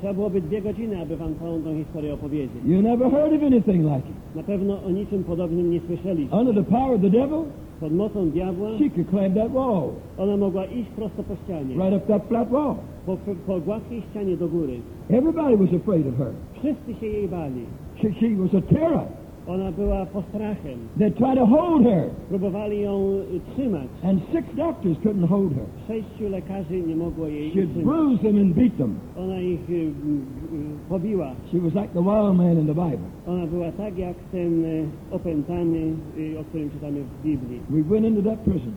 Trzeba byłoby dwie godziny, aby wam całą tą historię opowiedzieć. You never heard of anything like it. Na pewno o niczym podobnym nie słyszeliście. Under the power of the devil, Pod mocą diabła she could climb that wall, ona mogła iść prosto po ścianie, right up that flat wall. po, po gładkiej ścianie do góry. Everybody was afraid of her. Wszyscy się jej bali. She, she was a terror. Ona była postrachem. They tried to hold her, Próbowali ją trzymać. and six doctors couldn't hold her. Sześciu lekarzy nie mogło jej She'd utrzymać. bruise them and beat them. Ona ich pobiła. She was like the wild man in the Bible. Ona była tak jak ten opętany, o którym czytamy w Biblii. We went into that prison,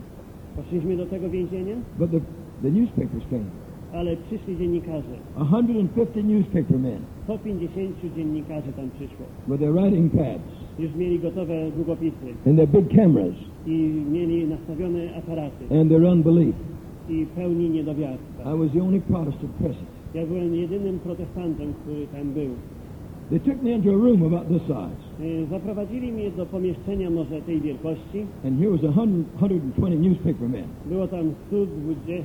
Poszliśmy do tego więzienia, but the, the newspapers came. Ale przyszli dziennikarze. 150 newspaper men 150 dziennikarzy tam przyszło. with their writing pads Już mieli gotowe długopisy and their big cameras i mieli nastawione aparaty and their unbelief. i pełni niedowiarstwa. I was the only Protestant present. Ja byłem jedynym protestantem, który tam był. They took me into a room about this size, Y, Zaprowadzili mnie do pomieszczenia może tej wielkości. and here was a hundred, 120 newspaper men. Było tam 120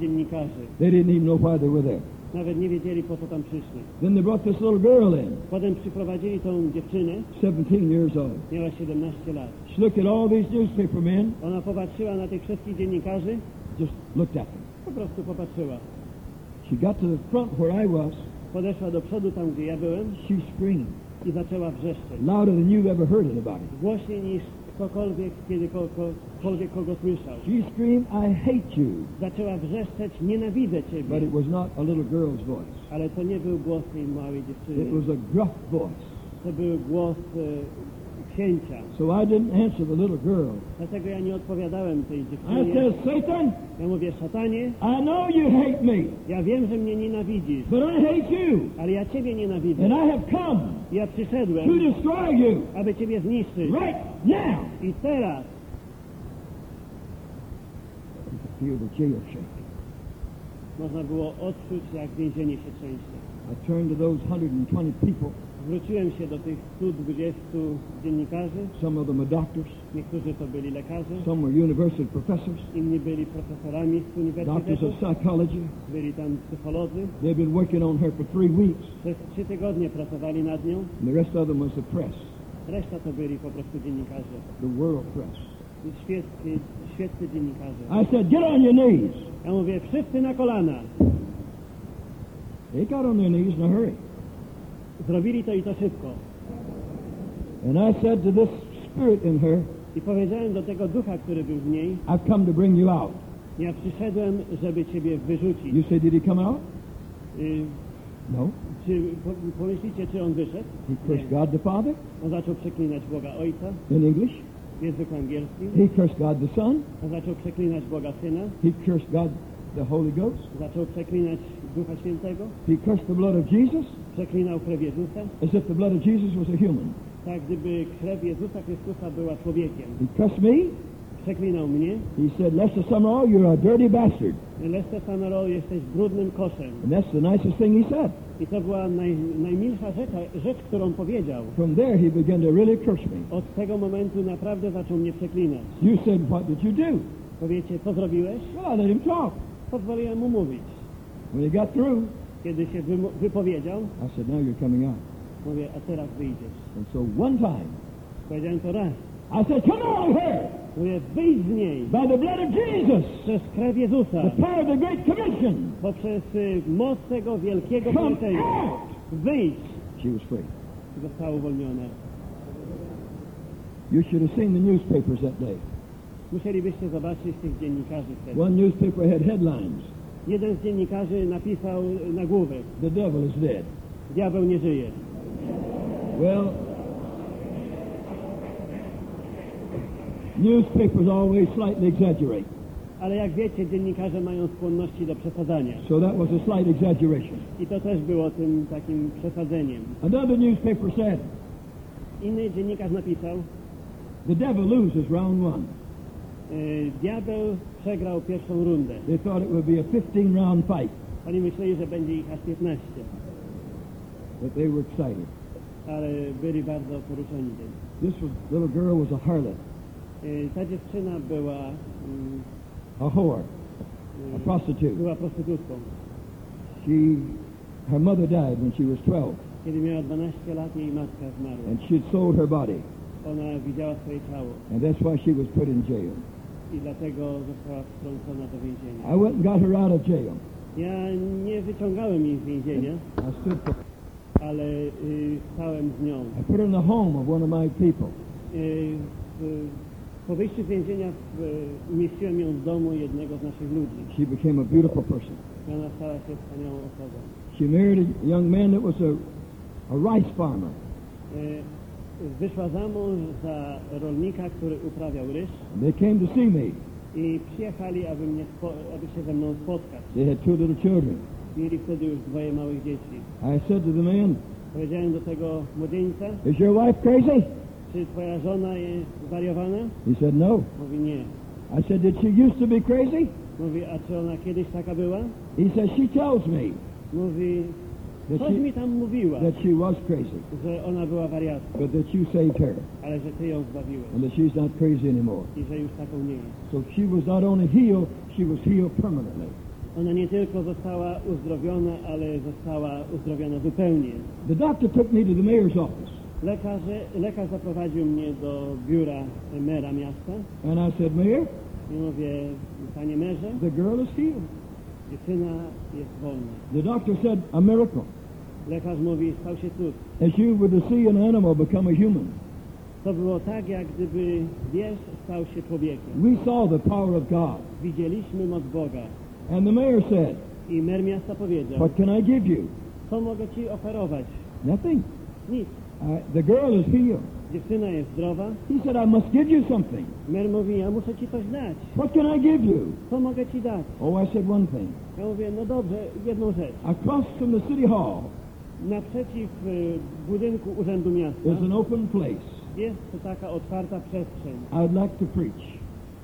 dziennikarzy. They didn't even know why they were there. Nawet nie wiedzieli, po co tam przyszli. Then they brought this little girl in, Potem przyprowadzili tą dziewczynę. 17 years old. Miała 17 lat. She looked at all these newspaper men, Ona popatrzyła na tych wszystkich dziennikarzy. just looked at them. Po prostu popatrzyła. She got to the front where I was. Podeszła do przodu, tam gdzie ja byłem She screamed i zaczęła wrzeszczeć. louder than you've ever heard it it. Głośniej niż ktokolwiek, kiedykolwiek kogo słyszał. She screamed, I hate you. Zaczęła wrzeszczeć, nienawidzę But Ciebie. it was not a little girl's voice. Ale to nie był głos tej małej It dziewczyny. was a gruff voice. To był głos e, księcia. So I didn't answer the little girl. Dlatego ja nie odpowiadałem tej I dziewczynie. said, Satan, Ja mówię, szatanie, I know you hate me, ja wiem, że mnie nienawidzisz, but I hate you. ale ja Ciebie nienawidzę. And I have come Ja to przyszedłem, destroy you aby Ciebie zniszczyć. right now. I teraz Feel the jail shake. można było odczuć, jak więzienie się trzęsie. I turned to those 120 people. Zwróciłem się do tych 120 dziennikarzy. Some of them are doctors. Niektórzy to byli lekarze, Some were university professors, inni byli profesorami z doctors uniwersytetu, of psychology. byli tam psycholodzy. They've been working on her for three weeks. Przez trzy tygodnie pracowali nad nią. And the rest of them was the press, Reszta to byli po prostu dziennikarze. the world press. Świetni, świetni dziennikarze. I said, get on your knees. Ja mówię, wszyscy na kolana. They got on their knees in a hurry. Zrobili to i to szybko. And I said to this spirit in her, I powiedziałem do tego ducha, który był w niej, I've come to bring you out. ja przyszedłem, żeby ciebie wyrzucić. You say, did he come out? Y, No. czy po, pomyślicie, czy on wyszedł? He cursed God the Father On zaczął przeklinać Boga Ojca in English. w języku angielskim. He cursed God the Son. On zaczął przeklinać Boga Syna. He cursed God the Holy Ghost. Zaczął przeklinać Ducha Świętego. He cursed the blood of Jesus Przeklinał krew Jezusa. as if the blood of Jesus was a human. Tak, gdyby krew Jezusa Chrystusa była człowiekiem. He cursed me. Przeklinał mnie. He said, Lester Summerall, you're a dirty bastard. Lester Summerall, jesteś brudnym koszem. And that's the nicest thing he said. I to była naj, najmilsza rzecz, rzecz, którą powiedział. From there, he began to really curse me. Od tego momentu naprawdę zaczął mnie przeklinać. You said, what did you do? Powiecie, co zrobiłeś? Well, I let him talk. Pozwoliłem mu mówić. When he got through, Kiedy się wypowiedział, I said, now you're coming out. mówię, a teraz wyjdziesz. And so one time, Powiedziałem to raz. I said, come out of here Mówię, wyjdź z niej by the blood of Jesus, przez krew Jezusa, the power of the Great Commission. poprzez y, moc tego wielkiego. Wyjdź! She was free. Została uwolniona. You should have seen the newspapers that day. Musielibyście zobaczyć tych dziennikarzy wtedy. One newspaper had headlines, Jeden z dziennikarzy napisał nagłówek, the devil is dead. diabeł nie żyje. Well, newspapers always slightly exaggerate. Ale jak wiecie, dziennikarze mają skłonności do przesadzania. So that was a slight exaggeration. I to też było tym takim przesadzeniem. Another newspaper said, Inny dziennikarz napisał, the devil loses round one. Diabeł przegrał pierwszą rundę. They thought it would be a 15 round fight, Oni myśleli, że będzie ich aż 15, but they were excited. ale byli bardzo poruszeni tym. This was, little girl was a harlot, Ta dziewczyna była, mm, a whore, a prostitute. była prostytutką. She, her mother died when she was 12, Kiedy miała 12 lat, jej matka zmarła. and she had sold her body, Ona widziała swoje ciało and that's why she was put in jail. I dlatego została wtrącona do więzienia. I went and got her out of jail. Ja nie wyciągałem jej z więzienia, I stood for, ale y, stałem z nią. I put her in the home of one of my people. Y, w, po wyjściu z więzienia w, umieściłem ją w domu jednego z naszych ludzi. She became a beautiful person. I Ona stała się wspaniałą osobą. She married a young man that was a, a rice farmer. Y, Wyszła za mąż za rolnika, który uprawiał ryż They came to see me. i przyjechali, aby, mnie spo, aby się ze mną spotkać. They had two little children. Mieli wtedy już dwoje małych dzieci. I said to the man, Powiedziałem do tego młodzieńca, Is your wife crazy? czy twoja żona jest zwariowana? He said, No. Mówi nie. I said, Did she used to be crazy? Mówi, a czy ona kiedyś taka była? He said, She tells me Mówi, that coś mi she, tam mówiła, that she was crazy, że ona była wariatką, but that you saved her, ale że ty ją zbawiłeś and that she's not crazy anymore. i że już taką nie jest. So she was not only healed, she was healed permanently. Ona nie tylko została uzdrowiona, ale została uzdrowiona zupełnie. The doctor took me to the mayor's office, Lekarze, lekarz zaprowadził mnie do biura mera miasta and I said, Mayor, i mówię, panie merze, the girl is healed. Dziewczyna jest wolna. The doctor said, A miracle. Lekarz mówi, stał się cud. As you were to see an animal become a human. To było tak, jak gdyby zwierz stał się człowiekiem. We saw the power of God. Widzieliśmy moc Boga. And the mayor said, I mer miasta powiedział, What can I give you? co mogę ci oferować? Nothing. Nic. I, the girl is healed. Dziewczyna jest zdrowa. He said, I must give you something. Mer mówi, ja muszę ci coś dać. What can I give you? Co mogę ci dać? Oh, I said one thing. Ja mówię, no dobrze, jedną rzecz. Across from the city hall Naprzeciw y, budynku Urzędu Miasta is an open place. jest to taka otwarta przestrzeń. I'd like to preach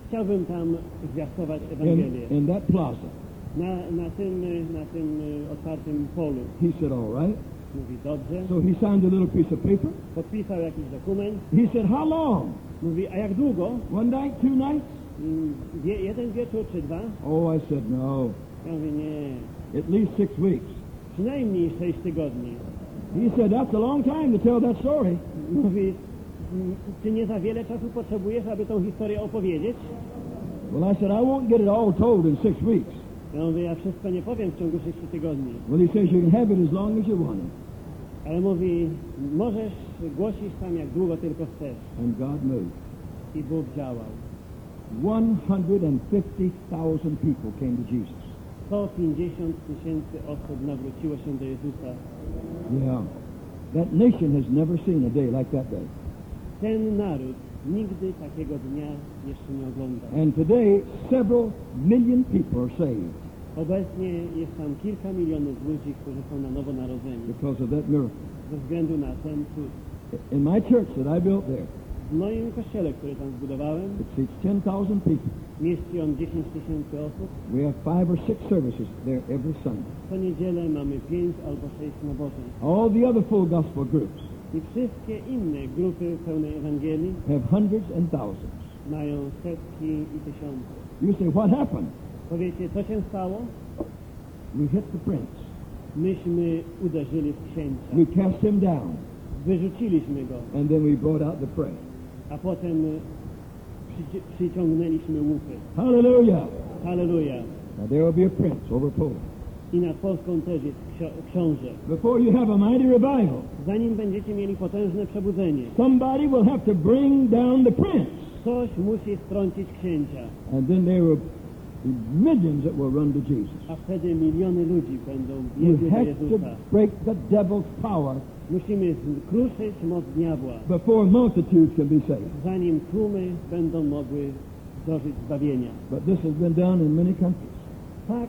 Chciałbym tam zwiastować in, Ewangelię. in that plaza. Na, na tym, y, na tym y, otwartym polu. He said, all right. Mówi, dobrze. So he signed a little piece of paper. Podpisał jakiś dokument. He said, how long? Mówi, a jak długo? One night, two nights? Mm, Wie, jeden wieczór czy dwa? Oh, I said, no. Ja mówię, nie. At least six weeks. Przynajmniej sześć tygodni. He said, that's a long time to tell that story. Mówi, "Mm, czy nie za wiele czasu potrzebujesz, aby tą historię opowiedzieć? Well, I said, I won't get it all told in six weeks. Ja mówię, ja wszystko nie powiem w ciągu sześciu tygodni. Well, he says you can have it as long as you want it. Ale mówi, możesz głosić tam jak długo tylko chcesz. And God moved. I Bóg działał. 150,000 people came to Jesus. 150 tysięcy osób nawróciło się do Jezusa. Yeah. That nation has never seen a day like that day. Ten naród nigdy takiego dnia jeszcze nie oglądał. And today, several million people are saved Obecnie jest tam kilka milionów ludzi, którzy są na nowo narodzeni because of that miracle. ze względu na ten cud. In my church that I built there, W moim kościele, który tam zbudowałem, it seats 10,000 people. mieści on 10 tysięcy osób. We have five or six services there every Sunday. Co niedzielę mamy 5 albo 6 nabożeństw. All the other full gospel groups I wszystkie inne grupy pełnej Ewangelii have hundreds and thousands. Mają setki i tysiące. You say, what happened? Powiecie, co się stało? We hit the prince. Myśmy uderzyli w księcia. We cast him down. Wyrzuciliśmy go, And then we brought out the prey. a potem y, przyci- przyciągnęliśmy łupy. Hallelujah. Halleluja. Now there will be a prince over Poland. I nad Polską też jest książę. Before you have a mighty revival, Zanim będziecie mieli potężne przebudzenie, somebody will have to bring down the prince. Ktoś musi strącić księcia, And then there be millions that will run to Jesus. a wtedy miliony ludzi będą biegły do have to Jezusa. break the devil's power Musimy kruszyć moc diabła, before multitudes can be saved. zanim tłumy będą mogły dożyć zbawienia. But this has been done in many countries. Tak,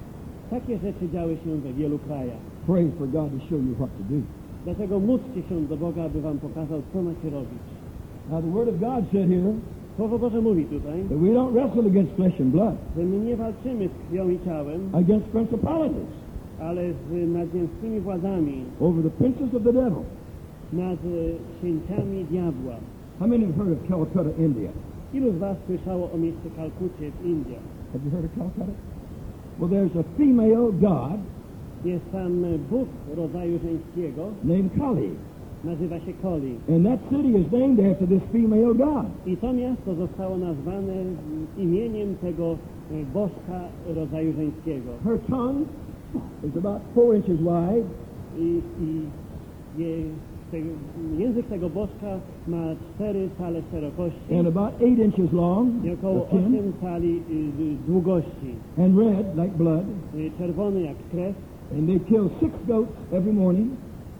takie rzeczy działy się we wielu krajach. Pray for God to show you what to do. Dlatego módlcie się do Boga, aby wam pokazał, co macie robić. Now the Word of God said here Słowo Boże mówi tutaj, that we don't wrestle against flesh and blood, że my nie walczymy z krwią i ciałem, against principalities, ale z nadziemskimi władzami, over the princes of the devil. nad e, księciami diabła. How many have heard of Calcutta, India? Ilu z Was słyszało o mieście Kalkucie w Indiach? Have you heard of Calcutta? Well, there's a female god Jest tam Bóg rodzaju żeńskiego, named Kali, nazywa się Koli. and that city is named after this female god. I to miasto zostało nazwane imieniem tego e, bożka rodzaju żeńskiego. Her tongue is about four inches wide, I, i jej, tego, język tego bożka ma cztery cale szerokości and about eight inches long, i około or ten, osiem cali y, y, długości. and red like blood. Y, Czerwony jak krew. And they kill six goats every morning,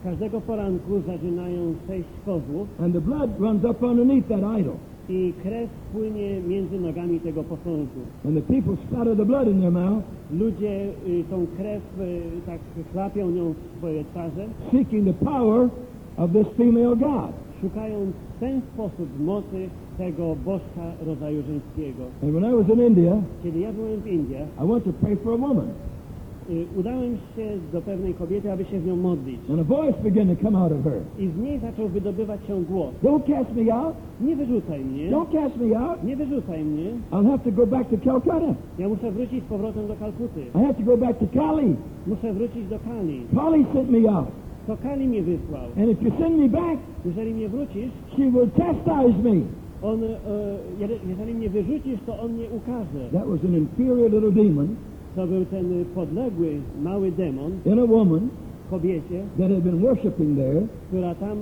Każdego poranku zaczynają sześć kozłów and the blood runs up underneath that idol. i krew płynie między nogami tego posągu. And the people splatter the blood in their mouth, Ludzie y, tą krew y, tak chlapią nią w swoje twarze, seeking the power of this female god. szukając w ten sposób mocy tego bożka rodzaju żeńskiego. And when I was in India, Kiedy ja byłem w Indiach, I went to pray for a woman, y, udałem się do pewnej kobiety, aby się z nią modlić. and a voice began to come out of her. I z niej zaczął wydobywać się głos. Don't cast me out. Nie wyrzucaj mnie, Don't cast me out. nie wyrzucaj mnie. I'll have to go back to Calcutta. Ja muszę wrócić z powrotem do Kalkuty. I have to go back to Kali. Muszę wrócić do Kali. Kali sent me out. To Kali mnie wysłał. And if you send me back, Jeżeli mnie wrócisz, she will chastise me. on, e, jele- jeżeli mnie wyrzucisz, to on mnie ukaże. That was an inferior little demon To był ten podległy, mały demon in a woman kobiecie, that had been worshiping there która tam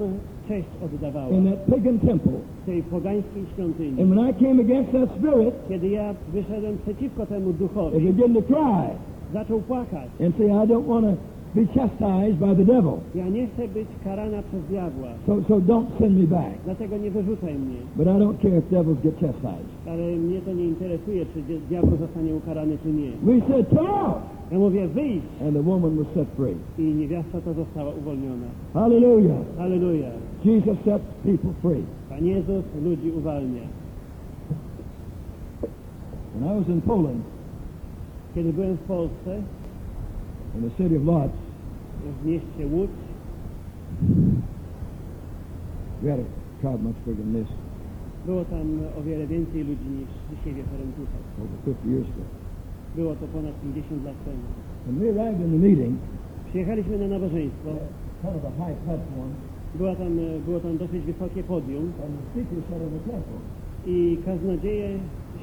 cześć oddawała in that pagan temple. w tej pogańskiej świątyni. And when I came against that spirit, Kiedy ja wyszedłem przeciwko temu it duchowi, began to cry zaczął płakać. and say, I don't want to be chastised by the devil. Ja nie chcę być karana przez diabła, So, so don't send me back. dlatego nie wyrzucaj mnie. But I don't care if devils get chastised. Ale mnie to nie interesuje, czy di- diabeł zostanie ukarany, czy nie. We said, come out. Ja mówię, wyjdź! And the woman was set free. I niewiasta to została uwolniona. Hallelujah. Halleluja! Jesus sets people free. Pan Jezus ludzi uwalnia. When I was in Poland, Kiedy byłem w Polsce, in the city of Lodz, w mieście Łódź, we had a crowd much bigger than this było tam o wiele więcej ludzi niż dzisiaj wieczorem tutaj. over 50 years ago. Było to ponad 50 lat temu. When we arrived in the meeting, Przyjechaliśmy na nabożeństwo. kind of a high platform, Była tam, było tam dosyć wysokie podium and the speaker sat on the platform. i kaznodzieje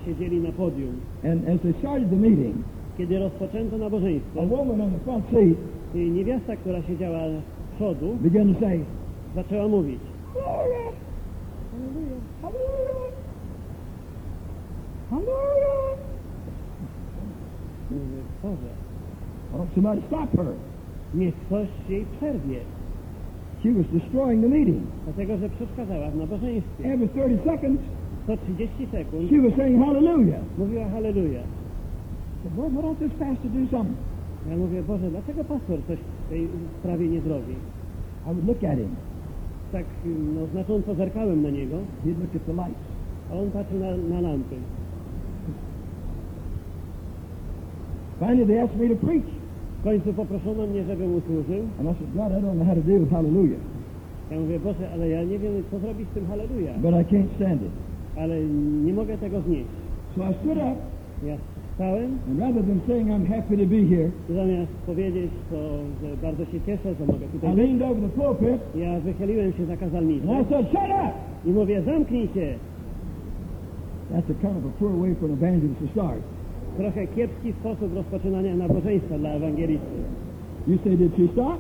siedzieli na podium. And as they started the meeting, Kiedy rozpoczęto nabożeństwo, a woman on the front seat i niewiasta, która siedziała z przodu, began to say, zaczęła mówić. Gloria! Hallelujah! Hallelujah! Hallelujah! Mówię, Boże, Why don't somebody stop her? niech ktoś jej przerwie, She was destroying the meeting. dlatego że przeszkadzała w nabożeństwie. Every 30 seconds, Co 30 sekund she was saying hallelujah. mówiła halleluja. I said, Lord, why don't this pastor do something? Ja mówię, Boże, dlaczego pastor coś w tej sprawie nie zrobi? I would look at him. Tak no, znacząco zerkałem na niego, He'd look at the lights. a on patrzył na, na lampy. Finally, they asked me to preach. W końcu poproszono mnie, żebym usłużył. And I said, God, I don't know how to deal with hallelujah, Ja mówię, Boże, ale ja nie wiem, co zrobić z tym halleluja, but I can't stand it. ale nie mogę tego znieść. So I stood up, Ja stałem and rather than saying I'm happy to be here, i zamiast powiedzieć to, że bardzo się cieszę, że mogę I tutaj być, leaned over the pulpit ja wychyliłem się za and kazalnicę I said, shut up! i mówię, zamknij się. That's a kind of a poor way for an evangelist to start. Trochę kiepski sposób rozpoczynania nabożeństwa dla ewangelisty. You say, did she stop?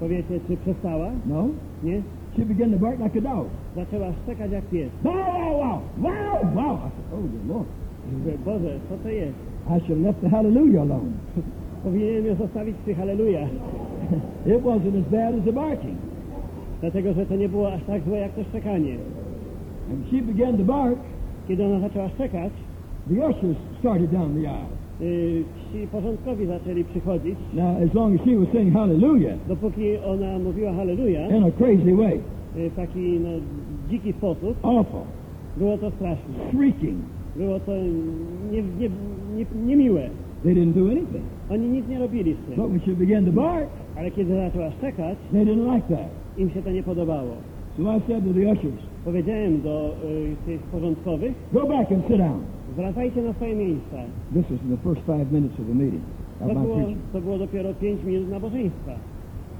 Powiecie, czy przestała? No. Nie? She began to bark like a dog. Zaczęła szczekać jak pies. Wow, wow, wow, wow, wow. I said, oh, good Lord. Mówię, Boże, co to jest? I should have left the hallelujah alone. [LAUGHS] Powinienem ją zostawić przy halleluja. [LAUGHS] It wasn't as bad as the barking. Dlatego, że to nie było aż tak złe jak to szczekanie. And she began to bark. Kiedy ona zaczęła szczekać, The ushers started down the aisle. yy, ci porządkowi zaczęli przychodzić. Now, as long as she was saying hallelujah Dopóki ona mówiła halleluja, in a crazy way, w taki no, dziki sposób, awful. Było to straszne. shrieking. Było to nie, nie, nie, niemiłe. They didn't do anything. Oni nic nie robili z tym. But when she began to bark, Ale kiedy zaczęła szczekać, they didn't like that. im się to nie podobało. So I said to the ushers, Powiedziałem do y, tych porządkowych, go back and sit down. wracajcie na swoje miejsca. This was in the first five minutes of the meeting, of To my było, preaching. to było dopiero pięć minut nabożeństwa.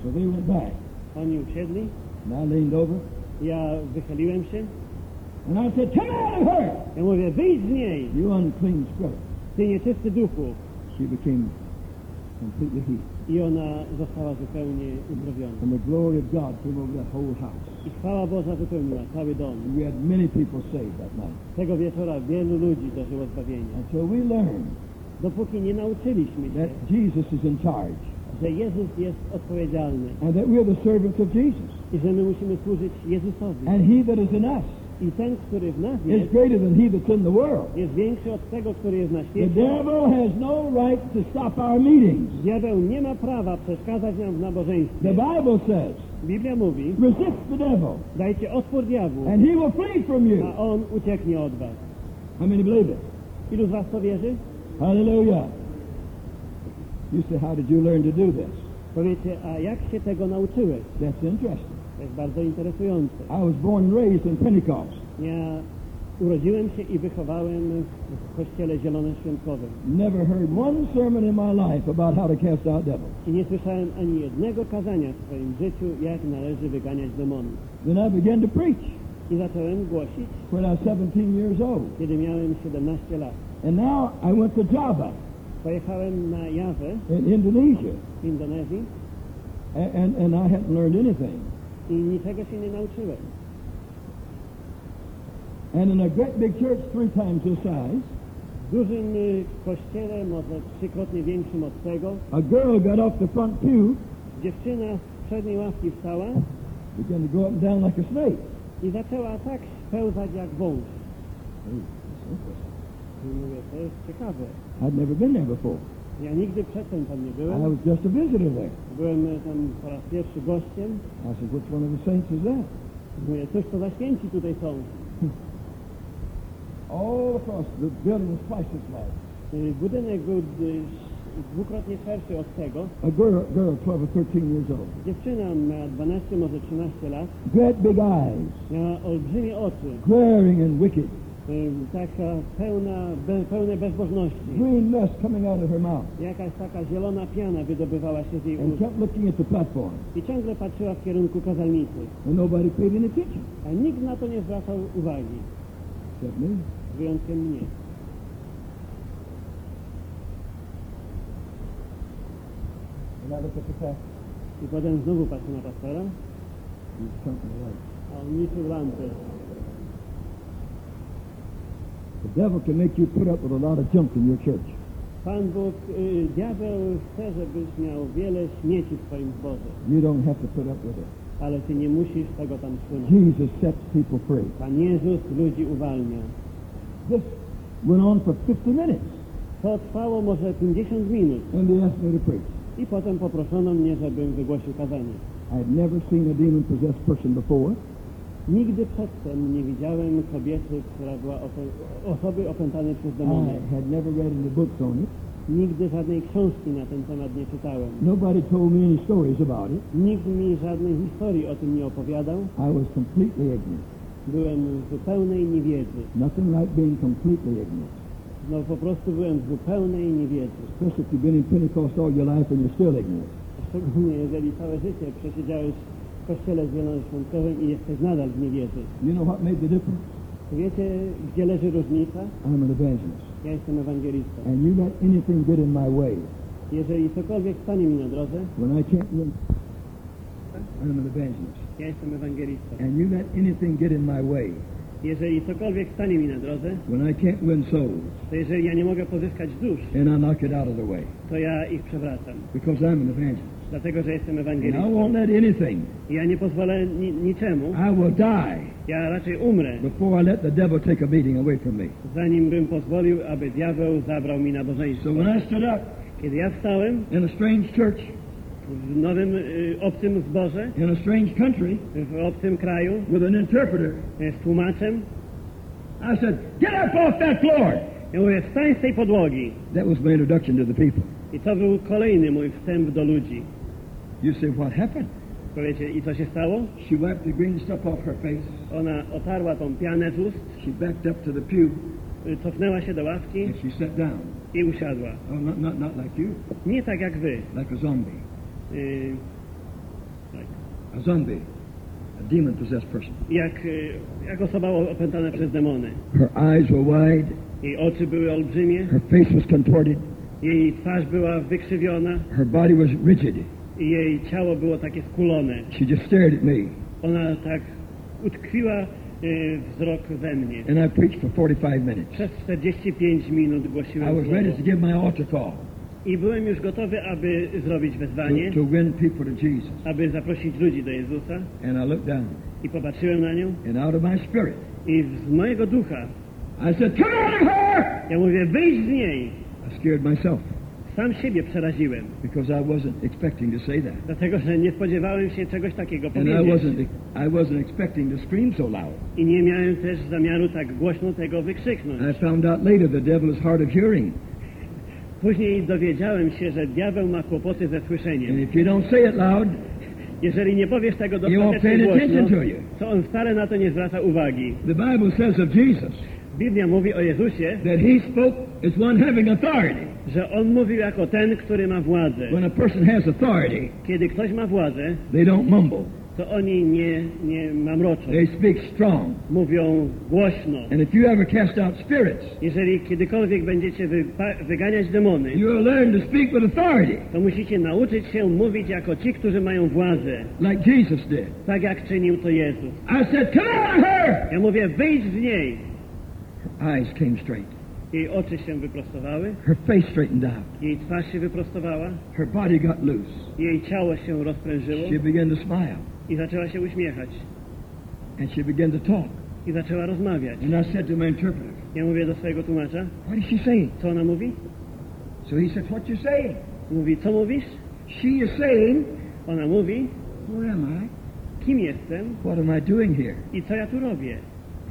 So they went back. Oni usiedli, And I leaned over, ja wychyliłem się. And I said, come out of her, mówię, wyjdź z niej, you unclean spirit. ty nieczysty duchu. She became completely healed. I ona została zupełnie uzdrowiona. And the glory of God came over the whole house. I chwała Boża wypełniła cały dom. And we had many people saved that night. Tego wieczora wielu ludzi dożyło zbawienia. Until we learned Dopóki nie nauczyliśmy się, that Jesus is in charge. że Jezus jest odpowiedzialny And that we're the servants of Jesus. i że my musimy służyć Jezusowi. And he that is in us I ten, który w nas is jest, greater than he that's in the world. jest większy od tego, który jest na The świecie. devil has no right to stop our meetings. Diabeł nie ma prawa przeszkadzać nam w The nabożeństwie. Bible says, Biblia mówi, resist the devil, dajcie otwór diabłu, and he will flee from you. a on ucieknie od was. How many believe it? Ilu z was to wierzy? Hallelujah. You say, how did you learn to do this? Powiecie, a jak się tego nauczyłeś? That's interesting. Jest bardzo interesujące. I was born and raised in Pentecost. Ja urodziłem się i wychowałem w kościele zielonoświątkowym. Never heard one sermon in my life about how to cast out devils. I nie słyszałem ani jednego kazania w swoim życiu, jak należy wyganiać demony. Then I began to preach I zacząłem głosić, when I was 17 years old. kiedy miałem 17 lat. And now I went to Java Pojechałem na Jawę in Indonesia, w Indonezji and, and, and I hadn't learned anything. I niczego się nie nauczyłem. And in a great big church three times this size, W dużym y, kościele, może trzykrotnie większym od tego, a girl got off the front pew, dziewczyna z przedniej ławki wstała began to go up and down like a snake. i zaczęła tak pełzać jak wąż. I mówię, to jest ciekawe. I'd never been there before. Ja nigdy przedtem tam nie I byłem. was just a visitor there. Byłem y, tam po raz pierwszy gościem. I said, which one of the saints is that? Mówię, cóż to za święci tutaj są. All across the building was twice as large. Budynek był y, dwukrotnie szerszy od tego. A girl, girl 12 or 13 years old. Dziewczyna miała 12, może 13 lat. Great big eyes, Miała olbrzymie oczy. glaring and wicked. Y, Taka pełna, be, pełne bezbożności. Green coming out of her mouth. Jakaś taka zielona piana wydobywała się z jej And ust. kept looking at the platform. I ciągle patrzyła w kierunku kazalnicy. And nobody paid any attention A nikt na to nie zwracał uwagi. except me. Wyjątkiem mnie. And I looked at the pastor. I potem znowu patrzę na pastora, He's a on liczył lampy. The devil can make you put up with a lot of junk in your church. Pan Bóg, y, diabeł chce, żebyś miał wiele śmieci w swoim zborze, You don't have to put up with it. ale ty nie musisz tego tam trzymać. Jesus sets people free. Pan Jezus ludzi uwalnia. This went on for 50 minutes. To trwało może 50 minut And they asked me to preach. i potem poproszono mnie, żebym wygłosił kazanie. I had never seen a demon-possessed person before. Nigdy przedtem nie widziałem kobiety, która była osoby opętane przez demony. I had never read any books on it. Nigdy żadnej książki na ten temat nie czytałem. Nobody told me any stories about it. Nikt mi żadnej historii o tym nie opowiadał. I was completely ignorant. Byłem w zupełnej niewiedzy. Nothing like being completely ignorant. No po prostu byłem w zupełnej niewiedzy. Especially if you've been in Pentecost all your life and you're still ignorant. Szczególnie jeżeli całe życie przesiedziałeś w kościele zielonoświątkowym i jesteś nadal w niewiedzy. You know what made the difference? Wiecie, gdzie leży różnica? I'm an evangelist. Ja jestem ewangelistą. And you let anything get in my way Jeżeli cokolwiek stanie mi na drodze, when I can't win. I'm an evangelist. ja jestem ewangelistą. And you let anything get in my way Jeżeli cokolwiek stanie mi na drodze, when I can't win souls to jeżeli ja nie mogę pozyskać dusz, and I knock it out of the way to ja ich przewracam. because I'm an evangelist. Dlatego, że jestem And I won't let anything. I ja nie pozwolę ni niczemu, I will die ja raczej umrę, before I let the devil take a beating away from me. zanim bym pozwolił, aby diabeł zabrał mi nabożeństwo. So when I stood up Kiedy ja wstałem in a strange church, w nowym, y, obcym zborze, in a strange country, w obcym kraju, with an interpreter, y, z tłumaczem, I said, get up off that floor. Ja mówię, wstań z tej podłogi. That was my introduction to the people. I to był kolejny mój wstęp do ludzi. You say, what happened? Powiecie, i co się stało? She wiped the green stuff off her face. Ona otarła tą pianę z ust, She backed up to the pew y, cofnęła się do ławki and she sat down. i usiadła. Oh, not, not, not like you, Nie tak jak wy. like a zombie. Y, tak. A zombie, a demon possessed person. Jak, y, jak osoba opętana przez demony. Her eyes were wide, Jej oczy były olbrzymie, her face was contorted, jej twarz była wykrzywiona her body was rigid. i jej ciało było takie skulone. She just stared at me. Ona tak utkwiła y, wzrok we mnie. And I preached for 45 minutes. Przez 45 minut I głosiłem was ready to give my altar call I byłem już gotowy, aby zrobić wezwanie, to, to win people to Jesus. aby zaprosić ludzi do Jezusa. And I looked down, I popatrzyłem na nią and out of my spirit, i z mojego ducha I said, Come out of her! ja mówię, wyjdź z niej. I scared myself Sam siebie przeraziłem, because I wasn't expecting to say that. dlatego że nie spodziewałem się czegoś takiego And I powiedzieć. wasn't, I wasn't expecting to scream so loud. I nie miałem też zamiaru tak głośno tego wykrzyknąć. I found out later the devil is hard of hearing. Później dowiedziałem się, że diabeł ma kłopoty ze And słyszeniem. if you don't say it loud, Jeżeli nie powiesz tego dostatecznie głośno, to you. to on wcale na to nie zwraca uwagi. The Bible says of Jesus Biblia mówi o Jezusie, that he spoke as one having authority. że on mówił jako ten, który ma władzę. When a person has authority, Kiedy ktoś ma władzę, they don't mumble. to oni nie, nie mamroczą. They speak strong. Mówią głośno. And if you ever cast out spirits, Jeżeli kiedykolwiek będziecie wyganiać demony, you'll learn to speak with authority, to musicie nauczyć się mówić jako ci, którzy mają władzę. like Jesus did. Tak jak czynił to Jezus. I said, Come out of her! Ja mówię, wyjdź z niej. Eyes came straight. Jej oczy się wyprostowały, Her face straightened out. jej twarz się wyprostowała, Her body got loose. jej ciało się rozprężyło She began to smile. i zaczęła się uśmiechać. And she began to talk. I zaczęła rozmawiać. And I said to my interpreter, Ja mówię do swojego tłumacza, What is she saying? co ona mówi? So he said, What you saying? Mówi, co mówisz? She is saying, Ona mówi, Who am I? kim jestem What am I doing here? i co ja tu robię.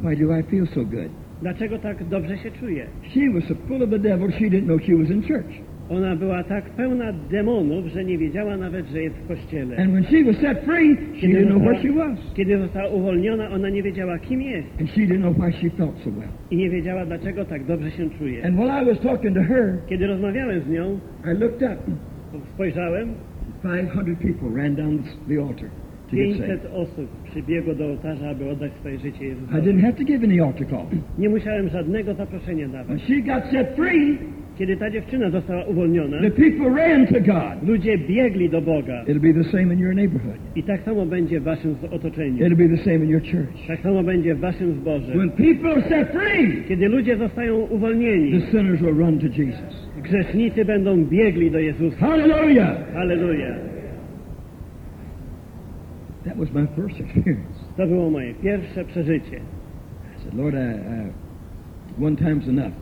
Why do I feel so good? Dlaczego tak dobrze się czuję? She was so full of the devil, she didn't know she was in church. Ona była tak pełna demonów, że nie wiedziała nawet, że jest w kościele. And when she was set free, she didn't know where she was. Kiedy została uwolniona, ona nie wiedziała, kim jest And she didn't know why she felt so well. i nie wiedziała, dlaczego tak dobrze się czuje. And while I was talking to her, Kiedy rozmawiałem z nią, I looked up. spojrzałem, 500 people ran down the altar to get 500 saved. osób przybiegło do ołtarza, aby oddać swoje życie I Jezusowi. didn't have to give any altar call. Nie musiałem żadnego zaproszenia dawać. She got set free, Kiedy ta dziewczyna została uwolniona, the people ran to God. ludzie biegli do Boga. It'll be the same in your neighborhood. I tak samo będzie w waszym otoczeniu. It'll be the same in your church. Tak samo będzie w waszym zborze. When people are set free, Kiedy ludzie zostają uwolnieni, the sinners will run to Jesus. grzesznicy będą biegli do Jezusa. Hallelujah! Halleluja. That was my first experience. To było moje pierwsze przeżycie. I said, Lord, I, I, one time's enough.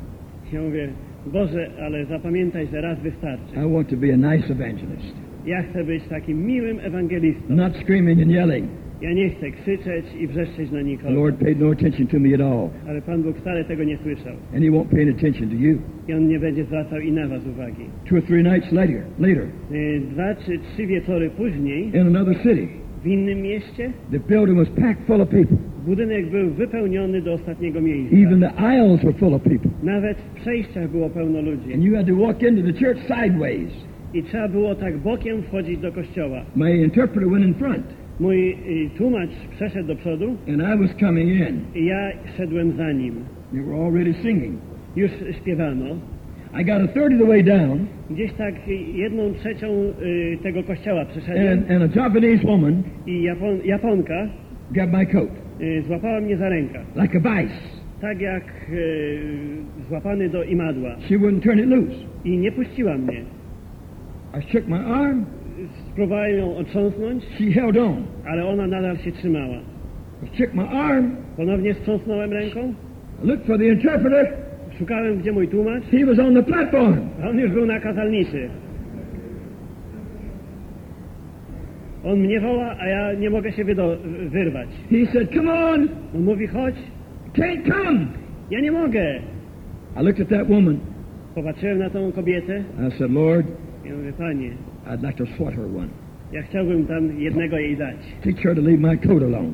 Ja mówię, Boże, ale zapamiętaj, że raz wystarczy. I want to be a nice evangelist, Ja chcę być takim miłym ewangelistą. not screaming and yelling. Ja nie chcę krzyczeć i wrzeszczeć na The nikogo. Lord paid no attention to me at all, Ale Pan Bóg wcale tego nie słyszał. and He won't pay any attention to you. I On nie będzie zwracał i na was uwagi. Two or three nights later, later, Y, Dwa czy trzy wieczory później, in another city, w innym mieście, the building was packed full of people. budynek był wypełniony do ostatniego miejsca. Even the aisles were full of people, Nawet w przejściach było pełno ludzi. and you had to walk into the church sideways. I trzeba było tak bokiem wchodzić do kościoła. My interpreter went in front, Mój y, tłumacz przeszedł do przodu and I was coming in. i ja szedłem za nim. They were already singing. Już śpiewano. I got a third of the way down, Gdzieś tak jedną trzecią y, tego kościoła przeszedłem and, and a Japanese woman i Japon, Japonka grabbed my coat y, złapała mnie za rękę. like a vice. Tak jak y, złapany do imadła. She wouldn't turn it loose. I nie puściła mnie. I shook my arm. Spróbowałem ją otrząsnąć, She held on. ale ona nadal się trzymała. I shook my arm. Ponownie strząsnąłem ręką. I looked for the interpreter. Szukałem, gdzie mój tłumacz. He was on the platform. On już był na kazalnicy. On mnie woła, a ja nie mogę się wyrwać. He said, Come on. On mówi, chodź. Can't come. Ja nie mogę. I looked at that woman. Popatrzyłem na tą kobietę I said, Lord, i mówię, Panie, I'd like to swat her one. ja chciałbym tam jednego jej dać, Teach her to leave my coat alone.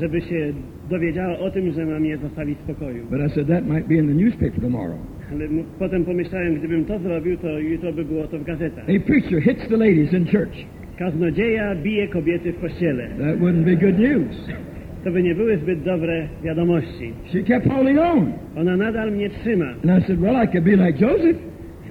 żeby się dowiedziała o tym, że mam je zostawić w spokoju. But I said, that might be in the newspaper tomorrow. Ale potem pomyślałem, gdybym to zrobił, to jutro by było to w gazetach. A preacher hits the ladies in church. Kaznodzieja bije kobiety w kościele. That wouldn't be good news. To by nie były zbyt dobre wiadomości. She kept holding on. Ona nadal mnie trzyma. And I said, well, I could be like Joseph.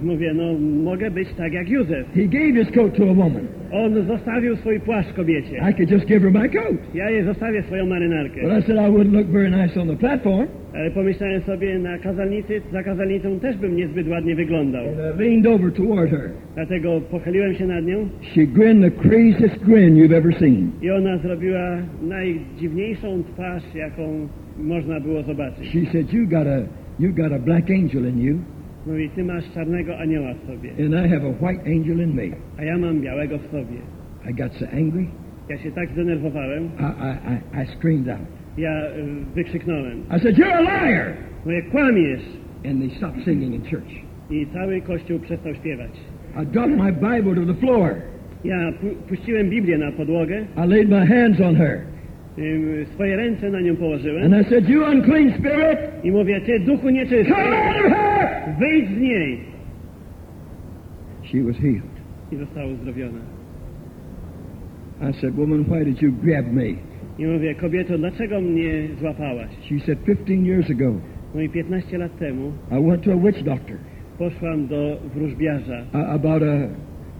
Mówię, no mogę być tak jak Józef. He gave his coat to a woman. On zostawił swój płaszcz kobiecie. I could just give her my coat. Ja jej zostawię swoją marynarkę. But I said I wouldn't look very nice on the platform. Ale pomyślałem sobie, na kazalnicy, za kazalnicą też bym niezbyt ładnie wyglądał. And I leaned over toward her. Dlatego pochyliłem się nad nią She grinned the craziest grin you've ever seen. i ona zrobiła najdziwniejszą twarz, jaką można było zobaczyć. She said, you got a, you got a black angel in you, Mówi, ty masz czarnego anioła w sobie, and I have a white angel in me. a ja mam białego w sobie. I got so angry, Ja się tak zdenerwowałem, I, I, I, I screamed out. ja wykrzyknąłem. I said, you're a liar! Mówię, kłamiesz! And they stopped singing in church. I cały kościół przestał śpiewać. I dropped my Bible to the floor. Ja pu- puściłem Biblię na podłogę, I laid my hands on her. Swoje ręce na nią położyłem And I said, you unclean spirit, i mówię, ty duchu nieczysty, come out of her! wyjdź z niej! She was healed. I została uzdrowiona. I said, woman, why did you grab me? I mówię, kobieto, dlaczego mnie złapałaś? She said, 15 years ago, Mówi, 15 lat temu I went to a witch doctor poszłam do wróżbiarza about a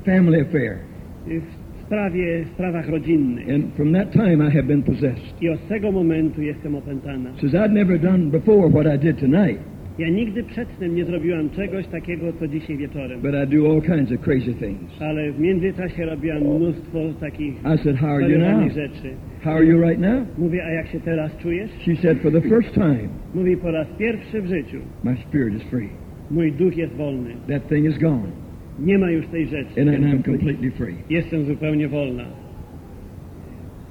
family affair. w sprawie, w sprawach rodzinnych. And from that time, I have been possessed. I od tego momentu jestem opętana. Says, I'd never done before what I did tonight, Ja nigdy przedtem nie zrobiłam czegoś takiego, co dzisiaj wieczorem. but I do all kinds of crazy things. Ale w międzyczasie robiłam mnóstwo takich I said, how are you now? rzeczy. How are you right now? Mówię, a jak się teraz czujesz? She said, for the first time, Mówi, po raz pierwszy w życiu my spirit is free. mój duch jest wolny. That thing is gone, Nie ma już tej rzeczy. and, I'm completely free. Jestem zupełnie wolna.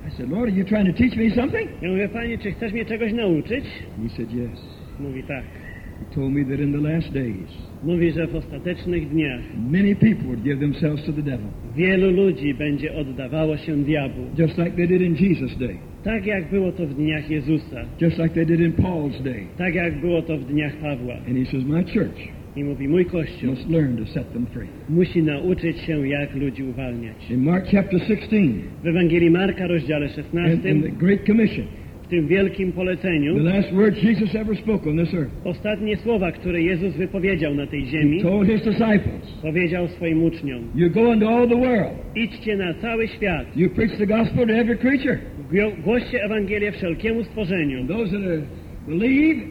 I said, Lord, are you trying to teach me something? Ja mówię, panie, czy chcesz mnie czegoś nauczyć? He said, yes. Mówi, tak. He told me that in the last days, Mówi, że w ostatecznych dniach many people would give themselves to the devil, wielu ludzi będzie oddawało się diabłu. just like they did in Jesus' day, Tak jak było to w dniach Jezusa. just like they did in Paul's day. Tak jak było to w dniach Pawła. And he says, my church I mówi, mój Kościół must learn to set them free. musi nauczyć się, jak ludzi uwalniać. In Mark chapter 16, W Ewangelii Marka, rozdziale and, 16, and the Great Commission, w tym wielkim the poleceniu, last word Jesus ever spoke on this earth, ostatnie słowa, które Jezus wypowiedział na tej he ziemi, told his disciples, powiedział swoim uczniom, you go into all the world, idźcie na cały świat, you preach the gospel to every creature. Gło- głoście Ewangelię wszelkiemu stworzeniu. And those that are, believe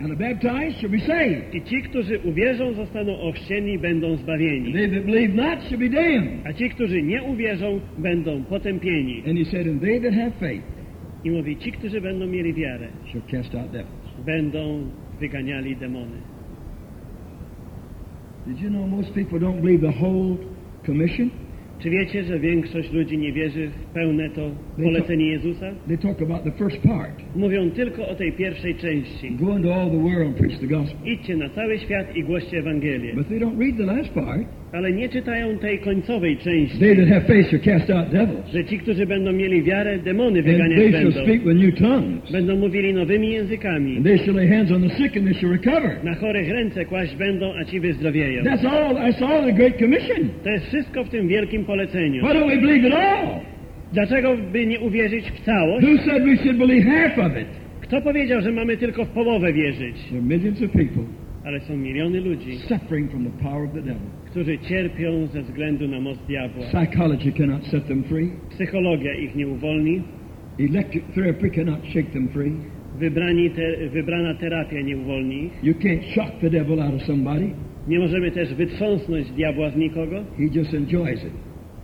and baptized shall be saved. I ci, którzy uwierzą, zostaną ochrzczeni, będą zbawieni. They that believe not shall be damned. A ci, którzy nie uwierzą, będą potępieni. And he said, and they that have faith I mówi, ci, którzy będą mieli wiarę, shall cast out devils. będą wyganiali demony. Did you know most people don't believe the whole commission? Czy wiecie, że większość ludzi nie wierzy w pełne to polecenie Jezusa? They talk about the first part. Mówią tylko o tej pierwszej części. Go into all the world and preach the gospel. Idźcie na cały świat i głoście Ewangelię. But they don't read the last part. Ale nie czytają tej końcowej części, They that have faith shall cast out devils. że ci, którzy będą mieli wiarę, demony And wyganiać they shall będą. speak with new tongues. Będą mówili nowymi językami. And they shall lay hands on the sick and they shall recover. Na chorych ręce kłaść będą, a ci wyzdrowieją. That's all, that's all the Great Commission. To jest wszystko w tym wielkim poleceniu. Why don't we believe it all? Dlaczego by nie uwierzyć w całość? Who said we should believe half of it? Kto powiedział, że mamy tylko w połowę wierzyć? There are millions of people Ale są miliony ludzi, suffering from the power of the devil. którzy cierpią ze względu na moc diabła. Psychology cannot set them free. Psychologia ich nie uwolni, Electric therapy cannot shake them free. wybrani te, wybrana terapia nie uwolni ich. You can't shock the devil out of somebody. Nie możemy też wytrząsnąć diabła z nikogo. He just enjoys it.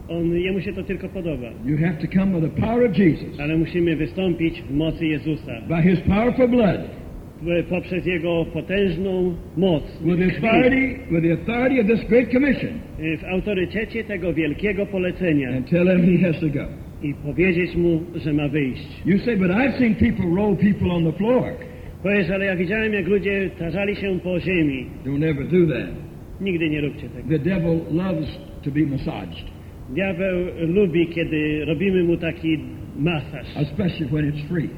On, jemu się to tylko podoba. You have to come with the power of Jesus. Ale musimy wystąpić w mocy Jezusa. By his powerful blood. Poprzez Jego potężną moc. With the authority, with the authority of this great commission. w autorytecie tego wielkiego polecenia And tell him he has to go. i powiedzieć mu, że ma wyjść. You say, but I've seen people roll people on the floor. Powiesz, ale ja widziałem, jak ludzie tarzali się po ziemi. Don't ever do that. Nigdy nie róbcie tego. The devil loves to be massaged, Diabeł lubi, kiedy robimy mu taki masaż. especially when it's free.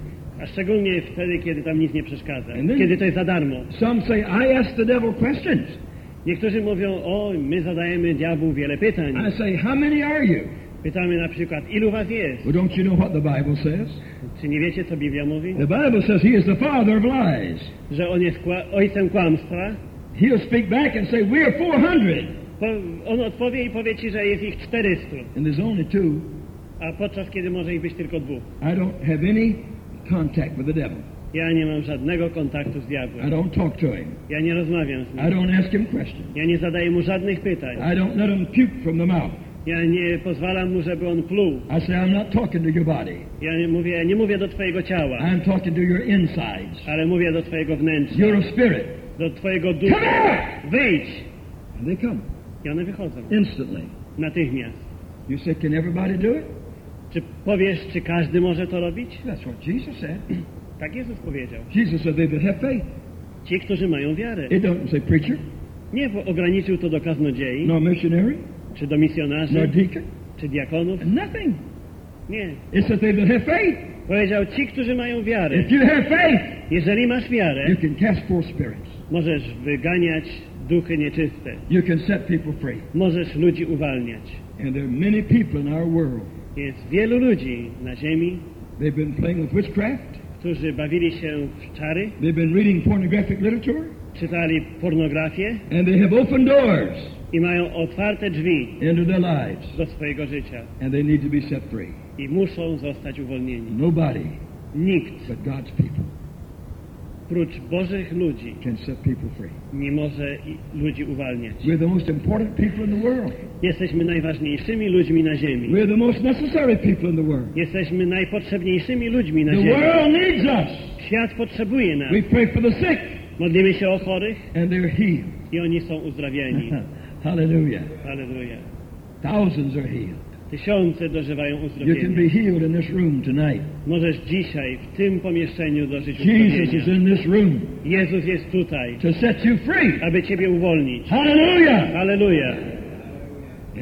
A szczególnie wtedy, kiedy tam nic nie przeszkadza. Kiedy to jest za darmo. Some say, I ask the devil questions. Niektórzy mówią, o, my zadajemy diabłu wiele pytań. I say, How many are you? Pytamy na przykład, ilu was jest? Well, don't you know what the Bible says? Czy nie wiecie, co Biblia mówi? The Bible says he is the father of lies. Że on jest kła- ojcem kłamstwa. He'll speak back and say, We're 400. On odpowie i powie ci, że jest ich 400. And there's only two. A podczas kiedy może ich być tylko dwóch. I don't have any contact with the devil. Ja nie mam żadnego kontaktu z I diabłem. don't talk to him. Ja nie rozmawiam z I nim. don't ask him questions. Ja nie zadaję mu żadnych pytań. I don't let him puke from the mouth. Ja nie pozwalam mu, żeby on pluł. I say, I'm not talking to your body. Ja nie mówię, nie mówię do twojego ciała, I'm talking to your insides. ale mówię do twojego wnętrza, You're a spirit. do twojego Come ducha. out! Wyjdź! And they come I one wychodzą. instantly. Natychmiast. You say, Can everybody do it? Czy powiesz, czy każdy może to robić? That's what Jesus said. [CLEARS THROAT] Tak Jezus powiedział. Jesus said, They that have faith. Ci, którzy mają wiarę. It doesn't say preacher, Nie ograniczył to do kaznodziei, nor missionary, czy do misjonarzy, deacon, czy diakonów. nothing. Nie. It says, They that have faith. Powiedział, ci, którzy mają wiarę. If you have faith, Jeżeli masz wiarę, you can cast forth spirits. możesz wyganiać duchy nieczyste. You can set people free. Możesz ludzi uwalniać. And there are many people in our world. Jest wielu ludzi na ziemi, They've been playing with witchcraft. którzy bawili się w czary, They've been reading pornographic literature. czytali pornografię And they have opened doors i mają otwarte drzwi into their lives. do swojego życia And they need to be set free. i muszą zostać uwolnieni. Nobody Nikt but God's people prócz Bożych ludzi can set people free. nie może ludzi uwalniać. We're the most important people in the world. Jesteśmy najważniejszymi ludźmi na ziemi. We're the most necessary people in the world. Jesteśmy najpotrzebniejszymi ludźmi na The ziemi. world needs us. Świat potrzebuje nas. We pray for the sick Modlimy się o chorych and they're healed. i oni są uzdrawieni. [LAUGHS] Hallelujah. Halleluja. Thousands are healed. Tysiące dożywają You can uzdrowienia. be healed in this room tonight. Możesz dzisiaj w tym pomieszczeniu dożyć Jesus is uzdrowienia. in this room Jezus jest tutaj, to set you free. aby Ciebie uwolnić. Hallelujah. Halleluja.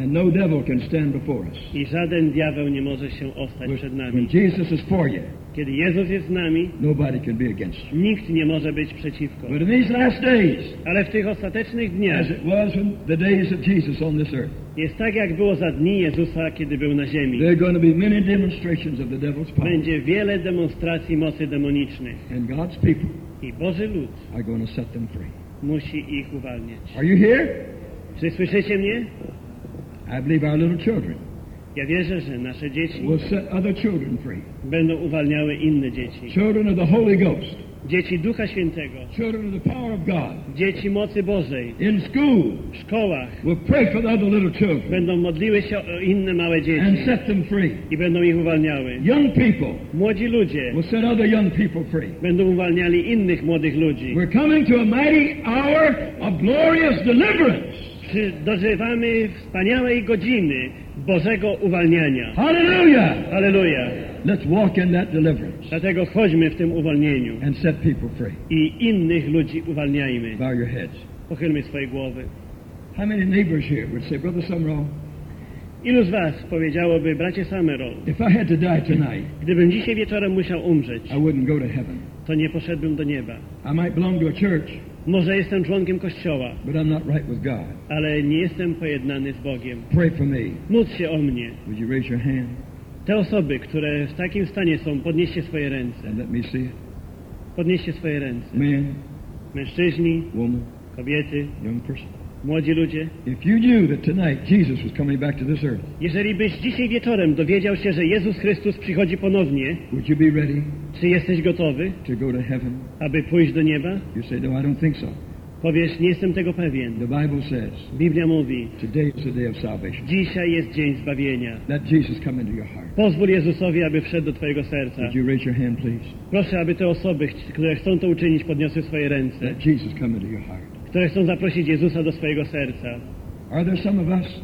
And no devil can stand before us. I żaden diabeł nie może się ostać przed When nami. Jesus is for you, Kiedy Jezus jest z nami, nobody can be against you. nikt nie może być przeciwko. But in these last days, Ale w tych ostatecznych as dniach it was in the days of Jesus on this earth, jest tak, jak było za dni Jezusa, kiedy był na ziemi. there are going to be many demonstrations of the devil's power. Będzie wiele demonstracji mocy demonicznych. And God's people I Boży lud are going to set them free. musi ich uwalniać. Are you here? Czy słyszycie mnie? I believe our little children Ja wierzę, że nasze dzieci will set other children free. będą uwalniały inne dzieci. Children of the Holy Ghost, Dzieci Ducha Świętego, children of the power of God. dzieci mocy Bożej In school, w szkołach will pray for the other little children będą modliły się o inne małe and dzieci set them free. i będą ich uwalniały. Young people Młodzi ludzie will set other young people free. będą uwalniali innych młodych ludzi. We're coming to a mighty hour of glorious deliverance. Czy dożywamy wspaniałej godziny Bożego uwalniania. Hallelujah! Halleluja. Let's walk in that deliverance Dlatego chodźmy w tym uwolnieniu and set people free. i innych ludzi uwalniajmy. Bow your heads. Pochylmy swoje głowy. How many neighbors here would say, Brother Summerall, Ilu z was powiedziałoby, bracie Samerol, if I had to die tonight, gdybym dzisiaj wieczorem musiał umrzeć, I wouldn't go to heaven? to nie poszedłbym do nieba. I might belong to a church, Może jestem członkiem Kościoła, but I'm not right with God. ale nie jestem pojednany z Bogiem. Pray for me. Módl się o mnie. Would you raise your hand Te osoby, które w takim stanie są, podnieście swoje ręce. and let me see? Podnieście swoje ręce. Man, Mężczyźni, woman, kobiety, young person. młodzi ludzie. Jeżeli byś dzisiaj wieczorem dowiedział się, że Jezus Chrystus przychodzi ponownie, would you be ready czy jesteś gotowy, to go to heaven? aby pójść do nieba? You say, No, I don't think so. Powiesz, nie jestem tego pewien. The Bible says Biblia mówi, today is the day of salvation. dzisiaj jest dzień zbawienia. Let Jesus come into your heart. Pozwól Jezusowi, aby wszedł do Twojego serca. Would you raise your hand, please? Proszę, aby te osoby, które chcą to uczynić, podniosły swoje ręce, Let Jesus come into your heart. które chcą zaprosić Jezusa do swojego serca. Are there some of us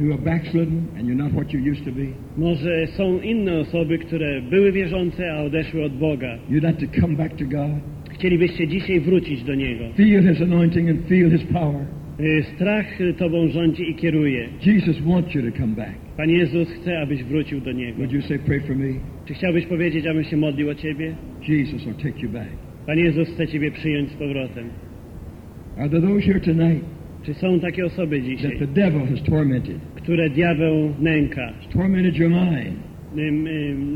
who are backslidden and you're not what you used to be. Może są inne osoby, które były wierzące, a odeszły od Boga. You'd like to come back to God, Chcielibyście dzisiaj wrócić do Niego. feel His anointing and feel His power. Y, Strach Tobą rządzi i kieruje. Jesus wants you to come back. Pan Jezus chce, abyś wrócił do Niego. Would you say, pray for me? Czy chciałbyś powiedzieć, abym się modlił o Ciebie? Jesus will take you back. Pan Jezus chce Ciebie przyjąć z powrotem. Are there those here tonight Czy są takie osoby that dzisiaj, the devil has tormented? które diabeł nęka? Tormented your mind,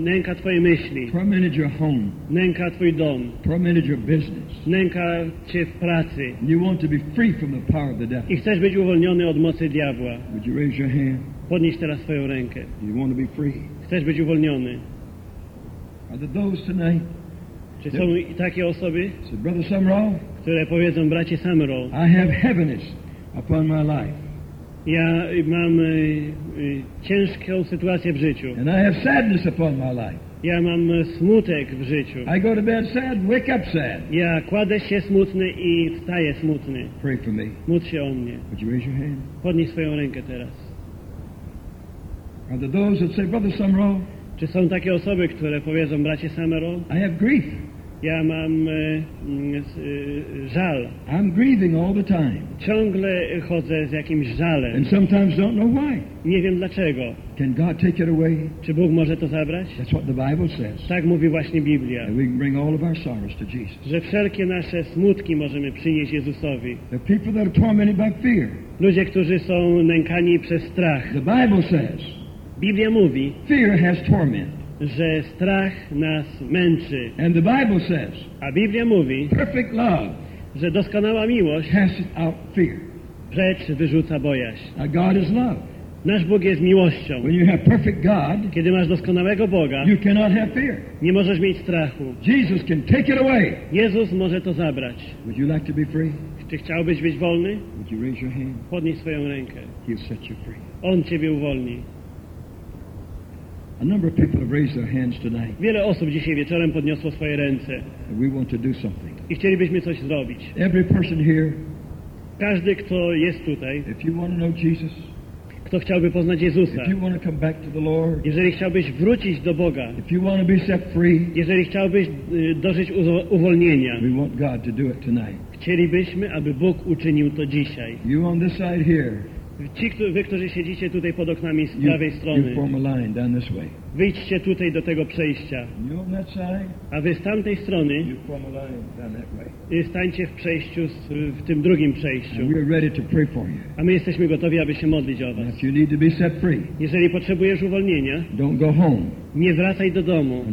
Nęka Twoje myśli, tormented your home, nęka Twój dom, tormented your business. nęka Cię w pracy And you want to be free from the power of the devil. i chcesz być uwolniony od mocy diabła. Would you raise your hand? Podnieś teraz swoją rękę. You want to be free? Chcesz być uwolniony. Are there those tonight? Czy są i takie osoby, Say, Brother Summerall, które powiedzą, bracie Samuel, I have heaviness upon my life, ja mam y, y, ciężką sytuację w życiu. and I have sadness upon my life. Ja mam smutek w życiu. I go to bed sad, wake up sad. Ja kładę się smutny i wstaję smutny. Pray for me. Módl się o mnie. Would you raise your hand? Podnieś swoją rękę teraz. Are there those that say, Brother Summerall, Czy są takie osoby, które powiedzą, bracie Samuel, I have grief. Ja mam y, y, y, żal. I'm grieving all the time, Ciągle chodzę z jakimś żalem. and sometimes don't know why. Nie wiem dlaczego. Can God take it away? Czy Bóg może to zabrać? That's what the Bible says. Tak mówi właśnie Biblia. And we can bring all of our sorrows to Jesus. Że wszelkie nasze smutki możemy przynieść Jezusowi. The people that are tormented by fear. Ludzie, którzy są nękani przez strach. The Bible says Biblia mówi, fear has torment. Że strach nas męczy. And the Bible says A Biblia mówi, perfect love że doskonała miłość casts out fear. precz wyrzuca bojaźń. Now, God is love. Nasz Bóg jest miłością. When you have perfect God, Kiedy masz doskonałego Boga, you cannot have fear. nie możesz mieć strachu. Jesus can take it away. Jezus może to zabrać. Would you like to be free? Czy chciałbyś być wolny? Would you raise your hand? Podnieś swoją rękę. He'll set you free. On ciebie uwolni. A number of people have raised their hands tonight, Wiele osób dzisiaj wieczorem podniosło swoje ręce we want to do something. i chcielibyśmy coś zrobić. Every person here, Każdy, kto jest tutaj, if you want to know Jesus, kto chciałby poznać Jezusa, if you want to come back to the Lord, jeżeli chciałbyś wrócić do Boga, if you want to be set free, jeżeli chciałbyś y, dożyć uwolnienia, we want God to do it tonight. chcielibyśmy, aby Bóg uczynił to dzisiaj. You on this side here, Ci, wy, którzy siedzicie tutaj pod oknami z prawej strony, wyjdźcie tutaj do tego przejścia, a wy z tamtej strony way. y, stańcie w przejściu, z, w tym drugim przejściu. A my jesteśmy gotowi, aby się modlić o was. Jeżeli potrzebujesz uwolnienia, nie wracaj do domu,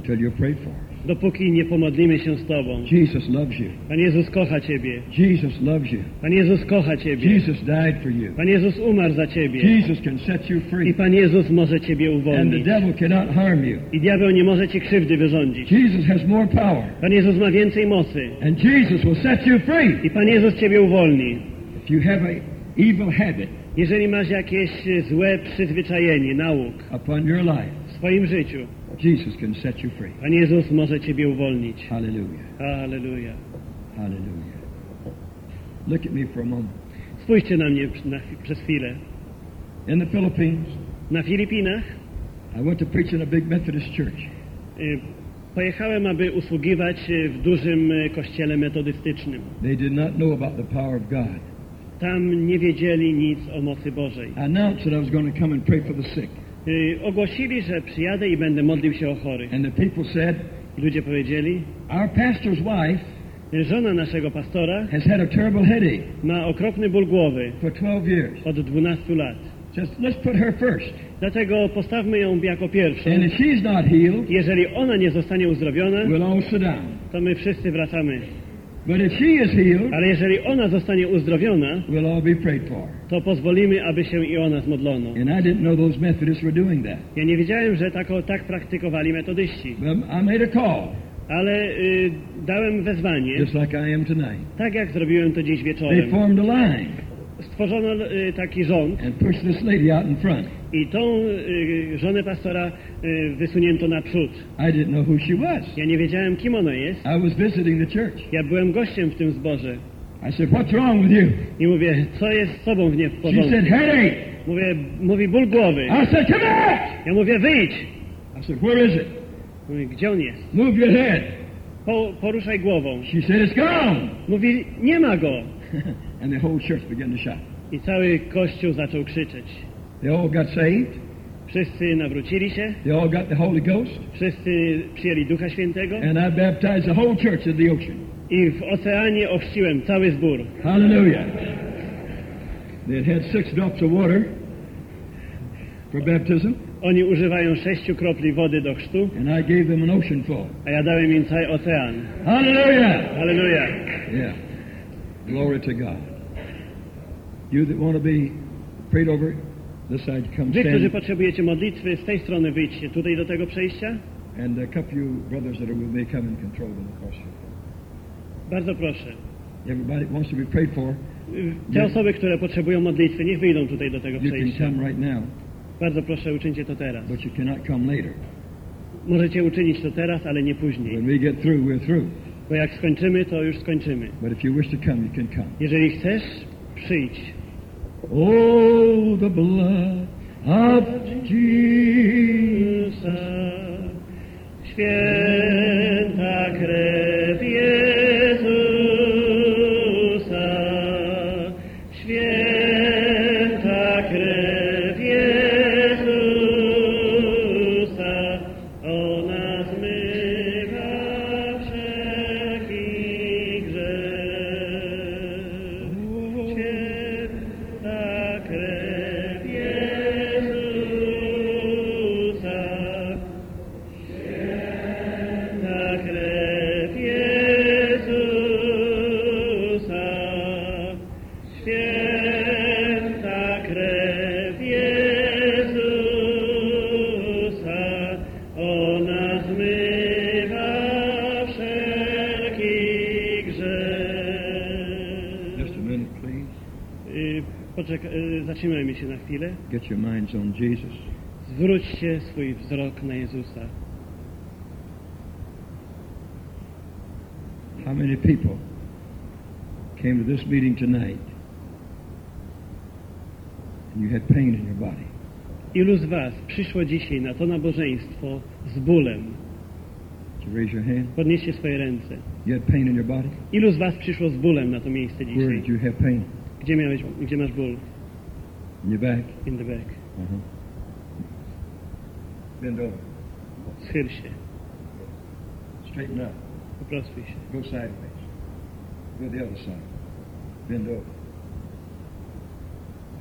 dopóki nie pomodlimy się z Tobą. Jesus loves you. Pan Jezus kocha Ciebie. Jesus loves you. Pan Jezus kocha Ciebie. Jesus died for you. Pan Jezus umarł za Ciebie. Jesus can set you I free. Pan Jezus może Ciebie And the uwolnić. devil cannot harm you. I diabeł nie może Ci krzywdy wyrządzić. Jesus has more power. Pan Jezus ma więcej mocy. And Jesus will set you free. I Pan Jezus Ciebie uwolni. If you have a evil habit Jeżeli masz jakieś złe przyzwyczajenie, nauk upon your life, w swoim życiu, Jesus can set you free. Pan Jezus może Ciebie uwolnić. Hallelujah. Halleluja. Hallelujah. Look at me for a moment. Spójrzcie na mnie na, przez chwilę. In the Philippines, Na Filipinach I went to preach in a big Methodist church. y, pojechałem, aby usługiwać y, w dużym y, kościele metodystycznym. They did not know about the power of God. Tam nie wiedzieli nic o mocy Bożej. I announced that I was going to come and pray for the sick. Y, Ogłosili, że przyjadę i będę modlił się o chorych. And the people said, Ludzie powiedzieli, Our pastor's wife y, żona naszego pastora has had a terrible headache ma okropny ból głowy for 12 years. od 12 lat. Just let's put her first. Dlatego postawmy ją jako pierwszą. And if she's not healed, Jeżeli ona nie zostanie uzdrowiona, we'll all sit down. to my wszyscy wracamy. But if she is healed, Ale jeżeli ona zostanie uzdrowiona, we'll all be prayed for. To pozwolimy, aby się i ona zmodlono. And I didn't know those Methodists were doing that. Ja nie wiedziałem, że tak, tak praktykowali metodyści. But I made a call, Ale y, dałem wezwanie, just like I am tonight. tak jak zrobiłem to dziś They wieczorem. formed a line Stworzono y, taki rząd and pushed this lady out in front. i tą y, żonę pastora y, wysunięto naprzód. I didn't know who she was. Ja nie wiedziałem, kim ona jest. I was visiting the church. Ja byłem gościem w tym zborze. I said, What's wrong with you? I mówię, co jest z tobą w nie w She porządku? said, Headache. Mówię, mówi ból głowy. I said, come out! Ja mówię, wyjdź. I said, where is it? Mówi, gdzie on jest? Move your head. Po, poruszaj głową. She said, it's gone. Mówi, nie ma go. [LAUGHS] and the whole church began to shout. I cały kościół zaczął krzyczeć. They all got saved. Wszyscy nawrócili się, They all got the Holy Ghost. wszyscy przyjęli Ducha Świętego And I baptized the whole church in the ocean. I w oceanie ochrzciłem cały zbór. Hallelujah. They had six drops of water for baptism, Oni używają sześciu kropli wody do chrztu, and I gave them an ocean full. a ja dałem im cały ocean. Hallelujah. Halleluja. Yeah. Glory to God. You that want to be prayed over, this side come Wy, którzy potrzebujecie modlitwy, z tej strony wyjdźcie tutaj do tego przejścia. And a couple of you brothers that are with me come and control them across here. Bardzo proszę. Everybody wants to be prayed for. Te osoby, które potrzebują modlitwy, niech wyjdą tutaj do tego przejścia. right Bardzo proszę, uczyńcie to teraz. but you cannot come later. Możecie uczynić to teraz, ale nie później. When we get through, we're through. Bo jak skończymy, to już skończymy. But if you wish to come, you can come. Jeżeli chcesz, przyjdź. Oh, the blood of Jesus. Jezusa, święta krew Jezusa, Get your minds on Jesus. Zwróćcie swój wzrok na Jezusa. How many people came to this meeting tonight and you had pain in your body? Ilu z Was przyszło dzisiaj na to nabożeństwo z bólem? Did you raise your hand? Podnieście swoje ręce. You had pain in your body? Ilu z Was przyszło z bólem na to miejsce Where dzisiaj? did you have pain? Gdzie, miałeś, gdzie masz ból? In your back? In the back. Uh-huh. Bend over. Się. Straighten up. Się. Go sideways. Go the other side. Bend over.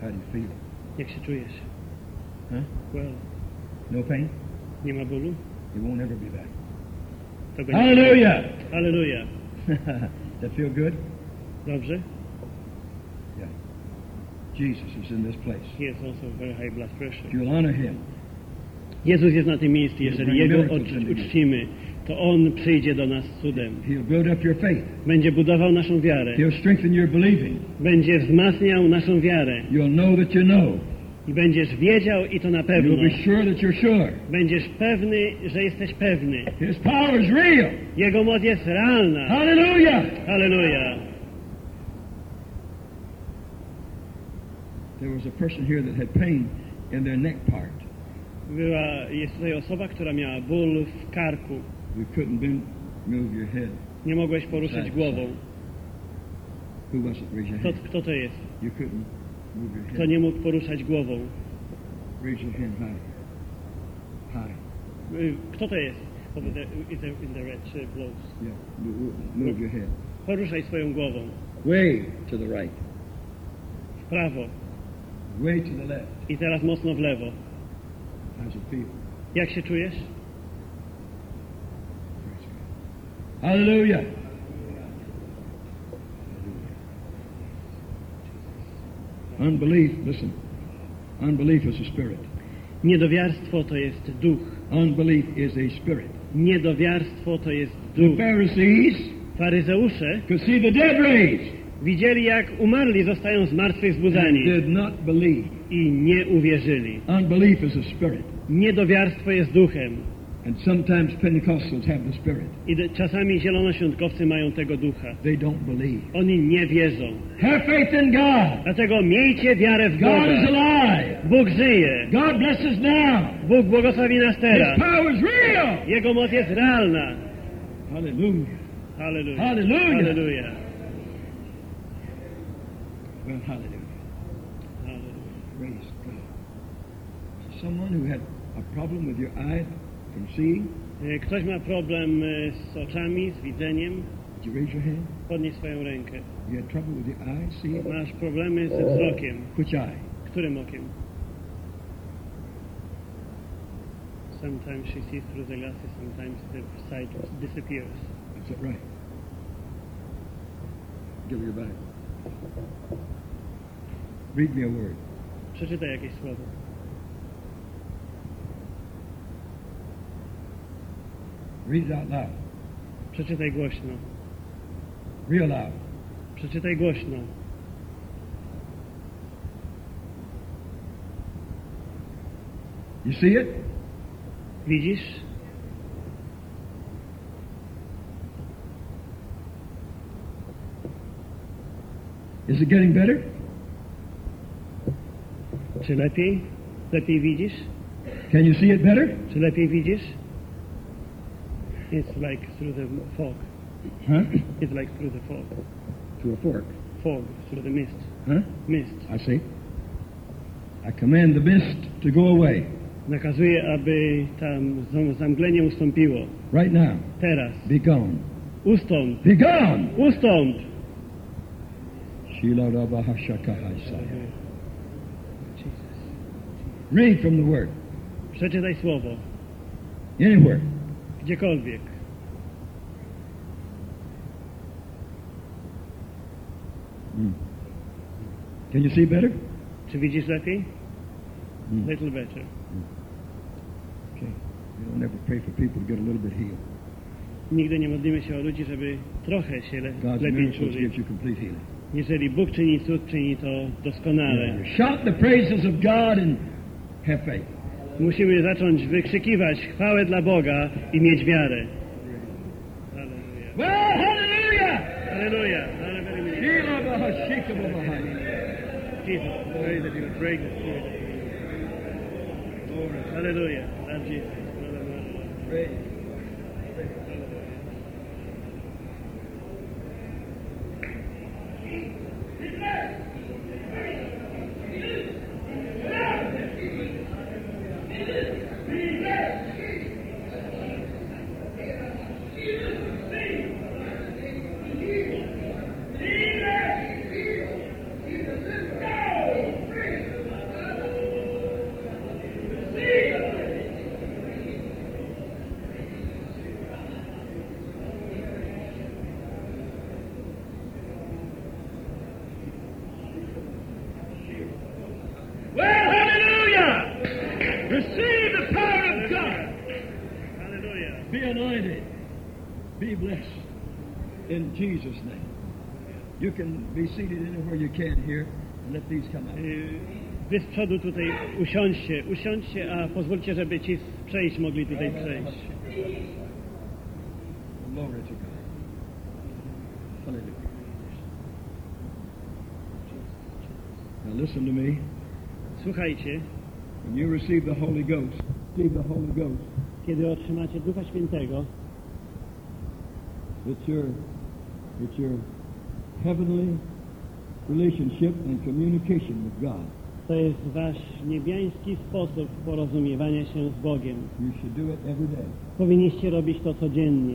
How do you feel? Jak się czujesz? Huh? Well, No pain? nie ma bólu? You won't ever be back. Hallelujah! Hallelujah! Halleluja. [LAUGHS] that feel good? Dobrze? Jesus is in this place. He has also very high blood pressure. If you'll honor him, Jezus jest na tym miejscu. Jeżeli Jego uczcimy, to On przyjdzie do nas cudem. Będzie budował naszą wiarę. Będzie wzmacniał naszą wiarę. I będziesz wiedział i to na pewno. Będziesz pewny, że jesteś pewny. Jego moc jest realna. Hallelujah! Halleluja. There was a person here that had pain in their neck part. Była, jest tutaj osoba, która miała ból w karku. You couldn't bend, move your head. Nie mogłeś poruszać Tak, głową. Who was it? Raise your Kto, hand. kto to jest? You couldn't move your Kto head. nie mógł poruszać głową? Raise your hand high. High. Y, Kto to jest? Over in the, in the red uh, clothes. Yeah. Move your head. Poruszaj swoją głową. Way to the right. W prawo. Way to the left. I teraz mocno w lewo. How's it feel? Jak się czujesz? Hallelujah. Unbelief, listen. Unbelief is a spirit. Niedowiarstwo to jest duch. Unbelief is a spirit. Niedowiarstwo to jest The duch. Pharisees Faryzeusze could see the dead raised widzieli, jak umarli zostają z martwych and zbudzeni did not believe. i nie uwierzyli. Unbelief is a spirit. Niedowiarstwo jest duchem. And sometimes Pentecostals have the spirit. I czasami zielonoświątkowcy mają tego ducha. They don't believe. Oni nie wierzą. Have faith in God. Dlatego miejcie wiarę w God is Boga. alive. Bóg żyje. God bless us now. Bóg błogosławi nas His teraz. power is real. Jego moc jest realna. Hallelujah. Halleluja. Hallelujah. Halleluja. Well, hallelujah. Halleluja. Praise God. Someone who had a problem with your eye from seeing, Ktoś ma problem z oczami, z widzeniem, did you raise your hand? podnieś swoją rękę. You had trouble with your eye, seeing? Masz problemy ze oh. wzrokiem. Which eye? Którym okiem? Sometimes she sees through the glasses, sometimes the sight disappears. That's it, right. Give her your back. Read me a word. Przeczytaj jakieś słowo. Read it out loud. Przeczytaj głośno. Real loud. Przeczytaj głośno. You see it? Widzisz? Is it getting better? Czy lepiej? Lepiej widzisz? Can you see it better? Czy lepiej widzisz? It's like through the fog. Huh? It's like through the fog. To a fork. Fog, through the mist. Huh? Mist. I see. I command the mist to go away Nakazuje, aby tam zamglenie ustąpiło. right now. Teraz. Be gone. Ustąp. Be gone. Ustąp! Shila. Jesus. Read from the word. Przeczytaj słowo. Anywhere. Gdziekolwiek. Can you see better? Czy widzisz lepiej? Mm. Little better. Okay. You don't ever pray for people to get a little bit healed. Nigdy nie modlimy się o ludzi, żeby trochę się le- God's lepiej czuli. Jeżeli Bóg czyni cud, czyni to doskonale. You shout the praises of God and have faith. Musimy zacząć wykrzykiwać chwałę dla Boga i mieć wiarę. Halleluja. Well, hallelujah! Hallelujah. Hallelujah. Jesus, pray that you would break the spirit. Hallelujah. Jesus. Hallelujah. Praise. Well, hallelujah! Receive the power of God. Hallelujah. Be anointed. Be blessed. In Jesus' name. You can be seated anywhere you can here and let these come out. Y, Wy z przodu tutaj usiądźcie, usiądźcie, a pozwólcie, żeby ci przejść mogli tutaj przejść. Glory to God. Hallelujah. Now listen to me. Słuchajcie, When you receive the Holy Ghost, receive the Holy Ghost, kiedy otrzymacie Ducha Świętego, it's your, it's your heavenly relationship and communication with God. to jest wasz niebiański sposób porozumiewania się z Bogiem. You should do it every day. Powinniście robić to codziennie.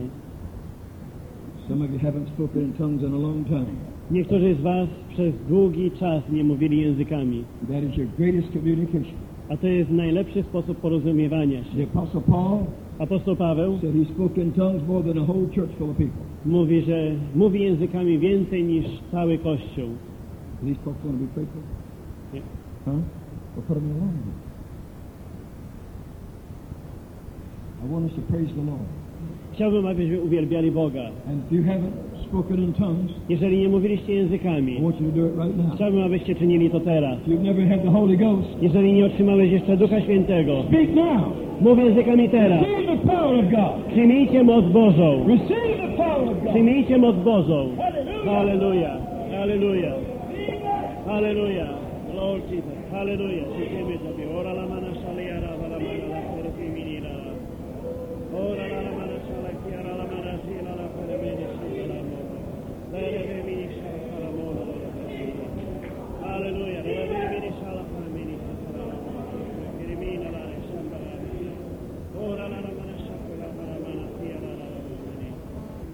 Some of you haven't spoken in tongues in a long time. Niektórzy z was przez długi czas nie mówili językami, That is your greatest communication. a to jest najlepszy sposób porozumiewania się. The Apostle Paul Apostoł Paweł mówi, że mówi językami więcej niż cały Kościół. Huh? I want us to praise the Lord. Chciałbym, abyśmy uwielbiali Boga. And if you haven't spoken in tongues, Jeżeli nie mówiliście I językami, want you to do it right now. chciałbym, abyście czynili to teraz. If you've never had the Holy Ghost, Jeżeli nie otrzymałeś jeszcze Ducha Świętego, speak now. mów językami teraz. Receive the power of God. Przyjmijcie moc Bożą. Receive the power of God. Przyjmijcie moc Bożą. Hallelujah. Halleluja. Halleluja. Halleluja. Lord Jesus. Hallelujah. Dziękujemy Tobie. Ora la mana la mana la perfiminira. Ora la mana shala kiara la mana sila la permini sila la mono. Lele vemini shala shala mono. Hallelujah. Lele vemini shala permini shala la mono. Kirimina la shamba la Ora la la mana shala la mana mana sia la la la mani.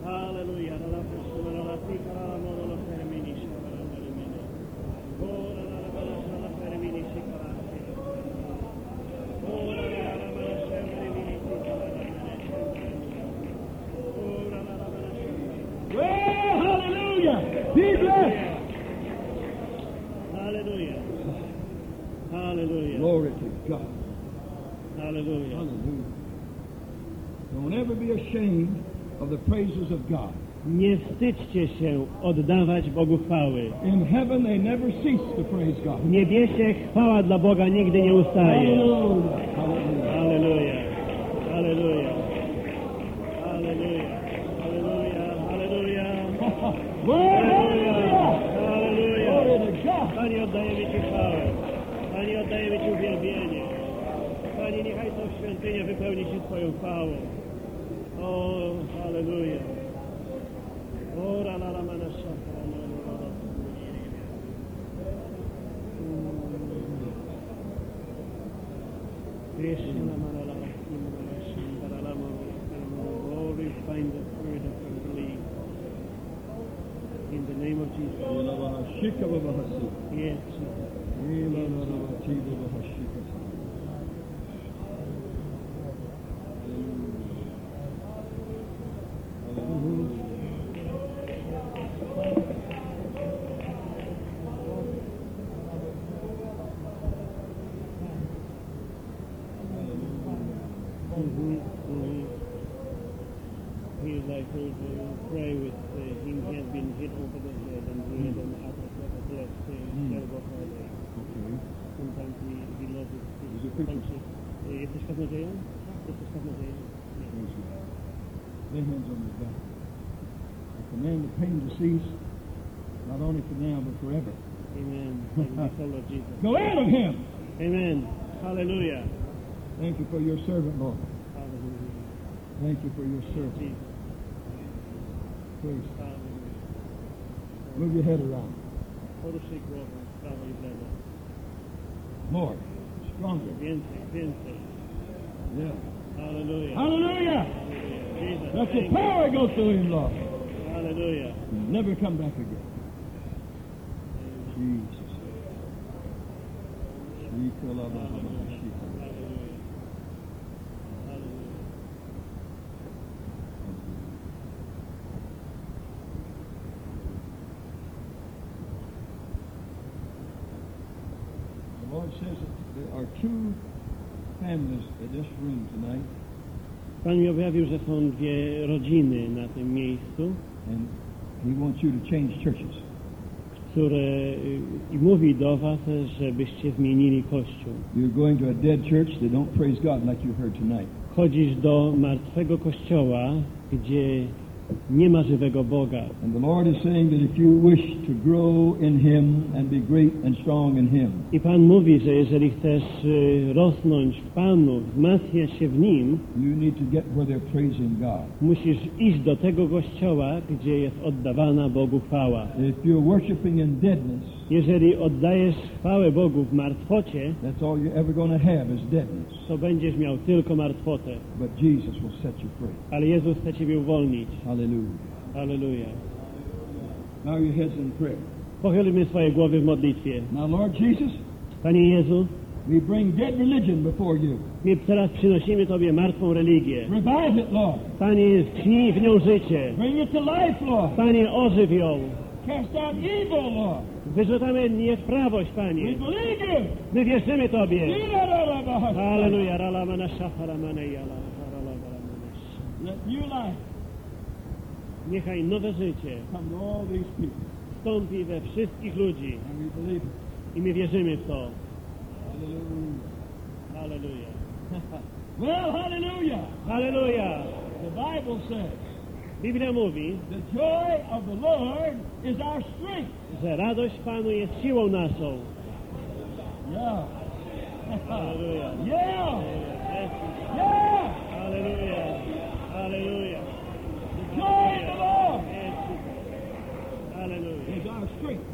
Hallelujah. La la persona la la tika la la mono la permini shala la permini. Ora la la mana shala permini sila la Ora la la mana shala permini sila la Ora la la mana shala Well, hallelujah. Be blessed. Hallelujah. Hallelujah. Glory to God. Hallelujah. Hallelujah. Don't ever be ashamed of the praises of God. Nie wstydźcie się oddawać Bogu chwały. In heaven, they never cease to praise God. W niebiesie chwała dla Boga nigdy nie ustaje. Hallelujah. Cease, not only for now, but forever. Amen. The Jesus. Go out of him. Amen. Hallelujah. Thank you for your servant, Lord. Hallelujah. Thank you for your servant. Jesus. Please, Hallelujah. move your head around. Poruszaj głową w prawo i w lewo. More. Stronger. Yeah. Hallelujah. Hallelujah. Jesus. Let your thank you. power go through him, Lord. Never come back again. Jesus. Shikalabahaba, shikala. Hallelujah. Hallelujah. The Lord says that there are two families in this room tonight, Pan mi objawił, że są dwie rodziny na tym miejscu, and He wants you to change churches. które y, i mówi do Was, żebyście zmienili Kościół. You're going to a dead church that don't praise God like you heard tonight. Chodzisz do martwego kościoła, gdzie nie ma żywego Boga. And the Lord is saying that if you wish to grow in Him and be great and strong in Him, I Pan mówi, że jeżeli chcesz y, rosnąć w Panu, wzmacniać się w Nim, you need to get where they're praising God. musisz iść do tego kościoła, gdzie jest oddawana Bogu chwała. If you're worshiping in deadness, Jeżeli oddajesz chwałę Bogu w martwocie, that's all you're ever going to have is deadness. to będziesz miał tylko martwotę. But Jesus will set you free. Ale Jezus chce Ciebie uwolnić. Hallelujah. Halleluja. Bow your heads in prayer. Pochylmy swoje głowy w modlitwie. Now, Lord Jesus, Panie Jezu, we bring dead religion before you. my teraz przynosimy Tobie martwą religię. Revive it, Lord. Panie, tchnij w nią życie. Bring it to life, Lord. Panie, ożyw ją. Cast out evil, Lord. Wyrzucamy niesprawość, We Panie. believe you. My wierzymy Tobie. Hallelujah. Halleluja. Ralamana szafaramana Let new life Niechaj nowe życie wstąpi we wszystkich ludzi. We. I my wierzymy w to. Hallelujah. Halleluja. [LAUGHS] Well, hallelujah. Halleluja. The Bible says Biblia mówi, the joy of the Lord is our strength. że radość Panu jest siłą naszą. Yeah. Hallelujah. [LAUGHS] Yeah. Yeah. Hallelujah. Hallelujah. The joy of the Lord is our strength.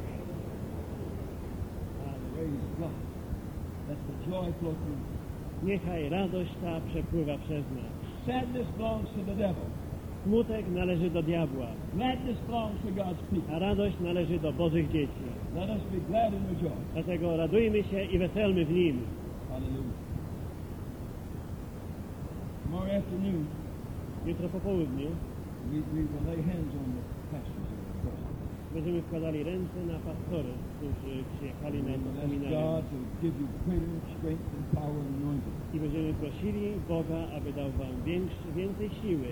Praise God. Let the joy flow through. Niechaj radość ta przepływa przez nas. Sadness belongs to the devil. Smutek należy do diabła, Gladness belongs to God's people. a radość należy do Bożych dzieci. Let us be glad and rejoice. Dlatego radujmy się i weselmy w Nim. Hallelujah. Tomorrow afternoon, Jutro po południu we, we will lay hands on the pastors of the church. będziemy wkładali ręce na pastorów, którzy przyjechali na to And ask seminarium. God to give you greater strength and power and anointing. I będziemy prosili Boga, aby dał Wam większy, więcej siły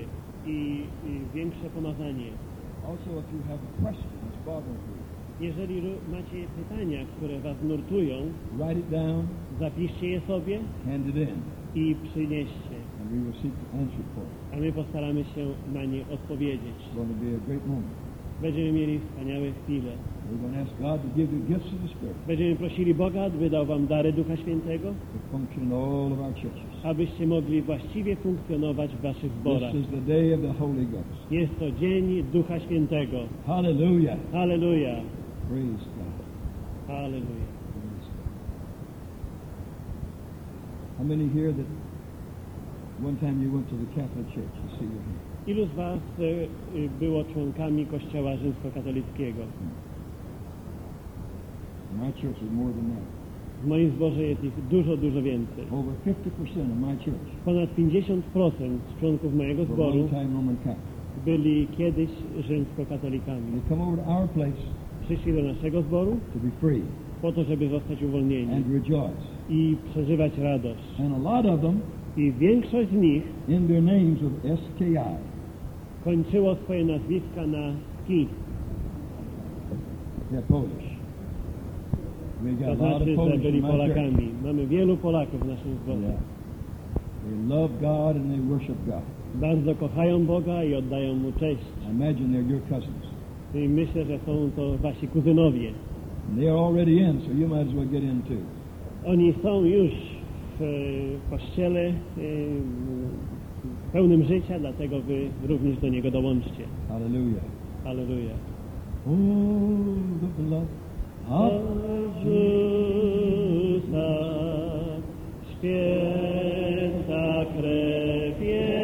i, i większe pomazanie. Also, if you have a question that's bothering you, Jeżeli macie pytania, które Was nurtują, write it down, zapiszcie je sobie hand it in, i przynieście, and we will seek to answer for it. a my postaramy się na nie odpowiedzieć. It's going to be a great moment. Będziemy mieli wspaniałe chwile. We're going to ask God to give you gifts of the Spirit Będziemy prosili Boga, aby dał Wam dary Ducha Świętego, to function all of our churches. abyście mogli właściwie funkcjonować w Waszych zborach. This is the day of the Holy Ghost. Jest to dzień Ducha Świętego. Hallelujah. Halleluja! Praise God. Halleluja! Praise God. How many here that one time you went to the Catholic Church? You see your hand. Ilu z Was e, y, było członkami Kościoła rzymskokatolickiego? My church is more than that. W moim zborze jest ich dużo, dużo więcej. Over 50% of my church Ponad 50% z członków mojego zboru byli kiedyś rzymskokatolikami. They come over to our place Przyszli do naszego zboru to be free po to, żeby zostać uwolnieni and rejoice. i przeżywać radość. And a lot of them I większość z nich end their names with SKI. Kończyło swoje nazwiska na ski. They're Polish. To znaczy, że byli. Polakami. Mamy wielu Polaków w naszym zborze. They love God and they worship God. Bardzo kochają Boga i oddają Mu cześć. Imagine they're your cousins. I myślę, że są to wasi kuzynowie. And they are already in, so you might as well get in too. Oni są już w kościele e, pełnym życia, dlatego wy również do niego dołączcie. Hallelujah. Halleluja. Oh, the blood of Jezusa, święta krew Jezusa,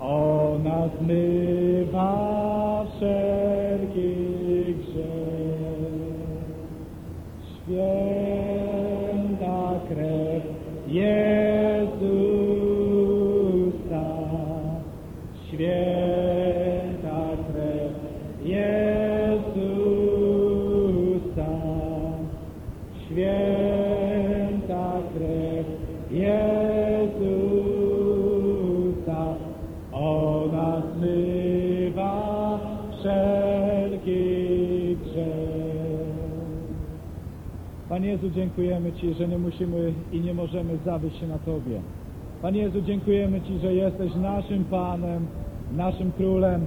Ona zmywa krew Panie Jezu, dziękujemy Ci, że nie musimy i nie możemy zawyć się na Tobie. Panie Jezu, dziękujemy Ci, że jesteś naszym Panem, naszym Królem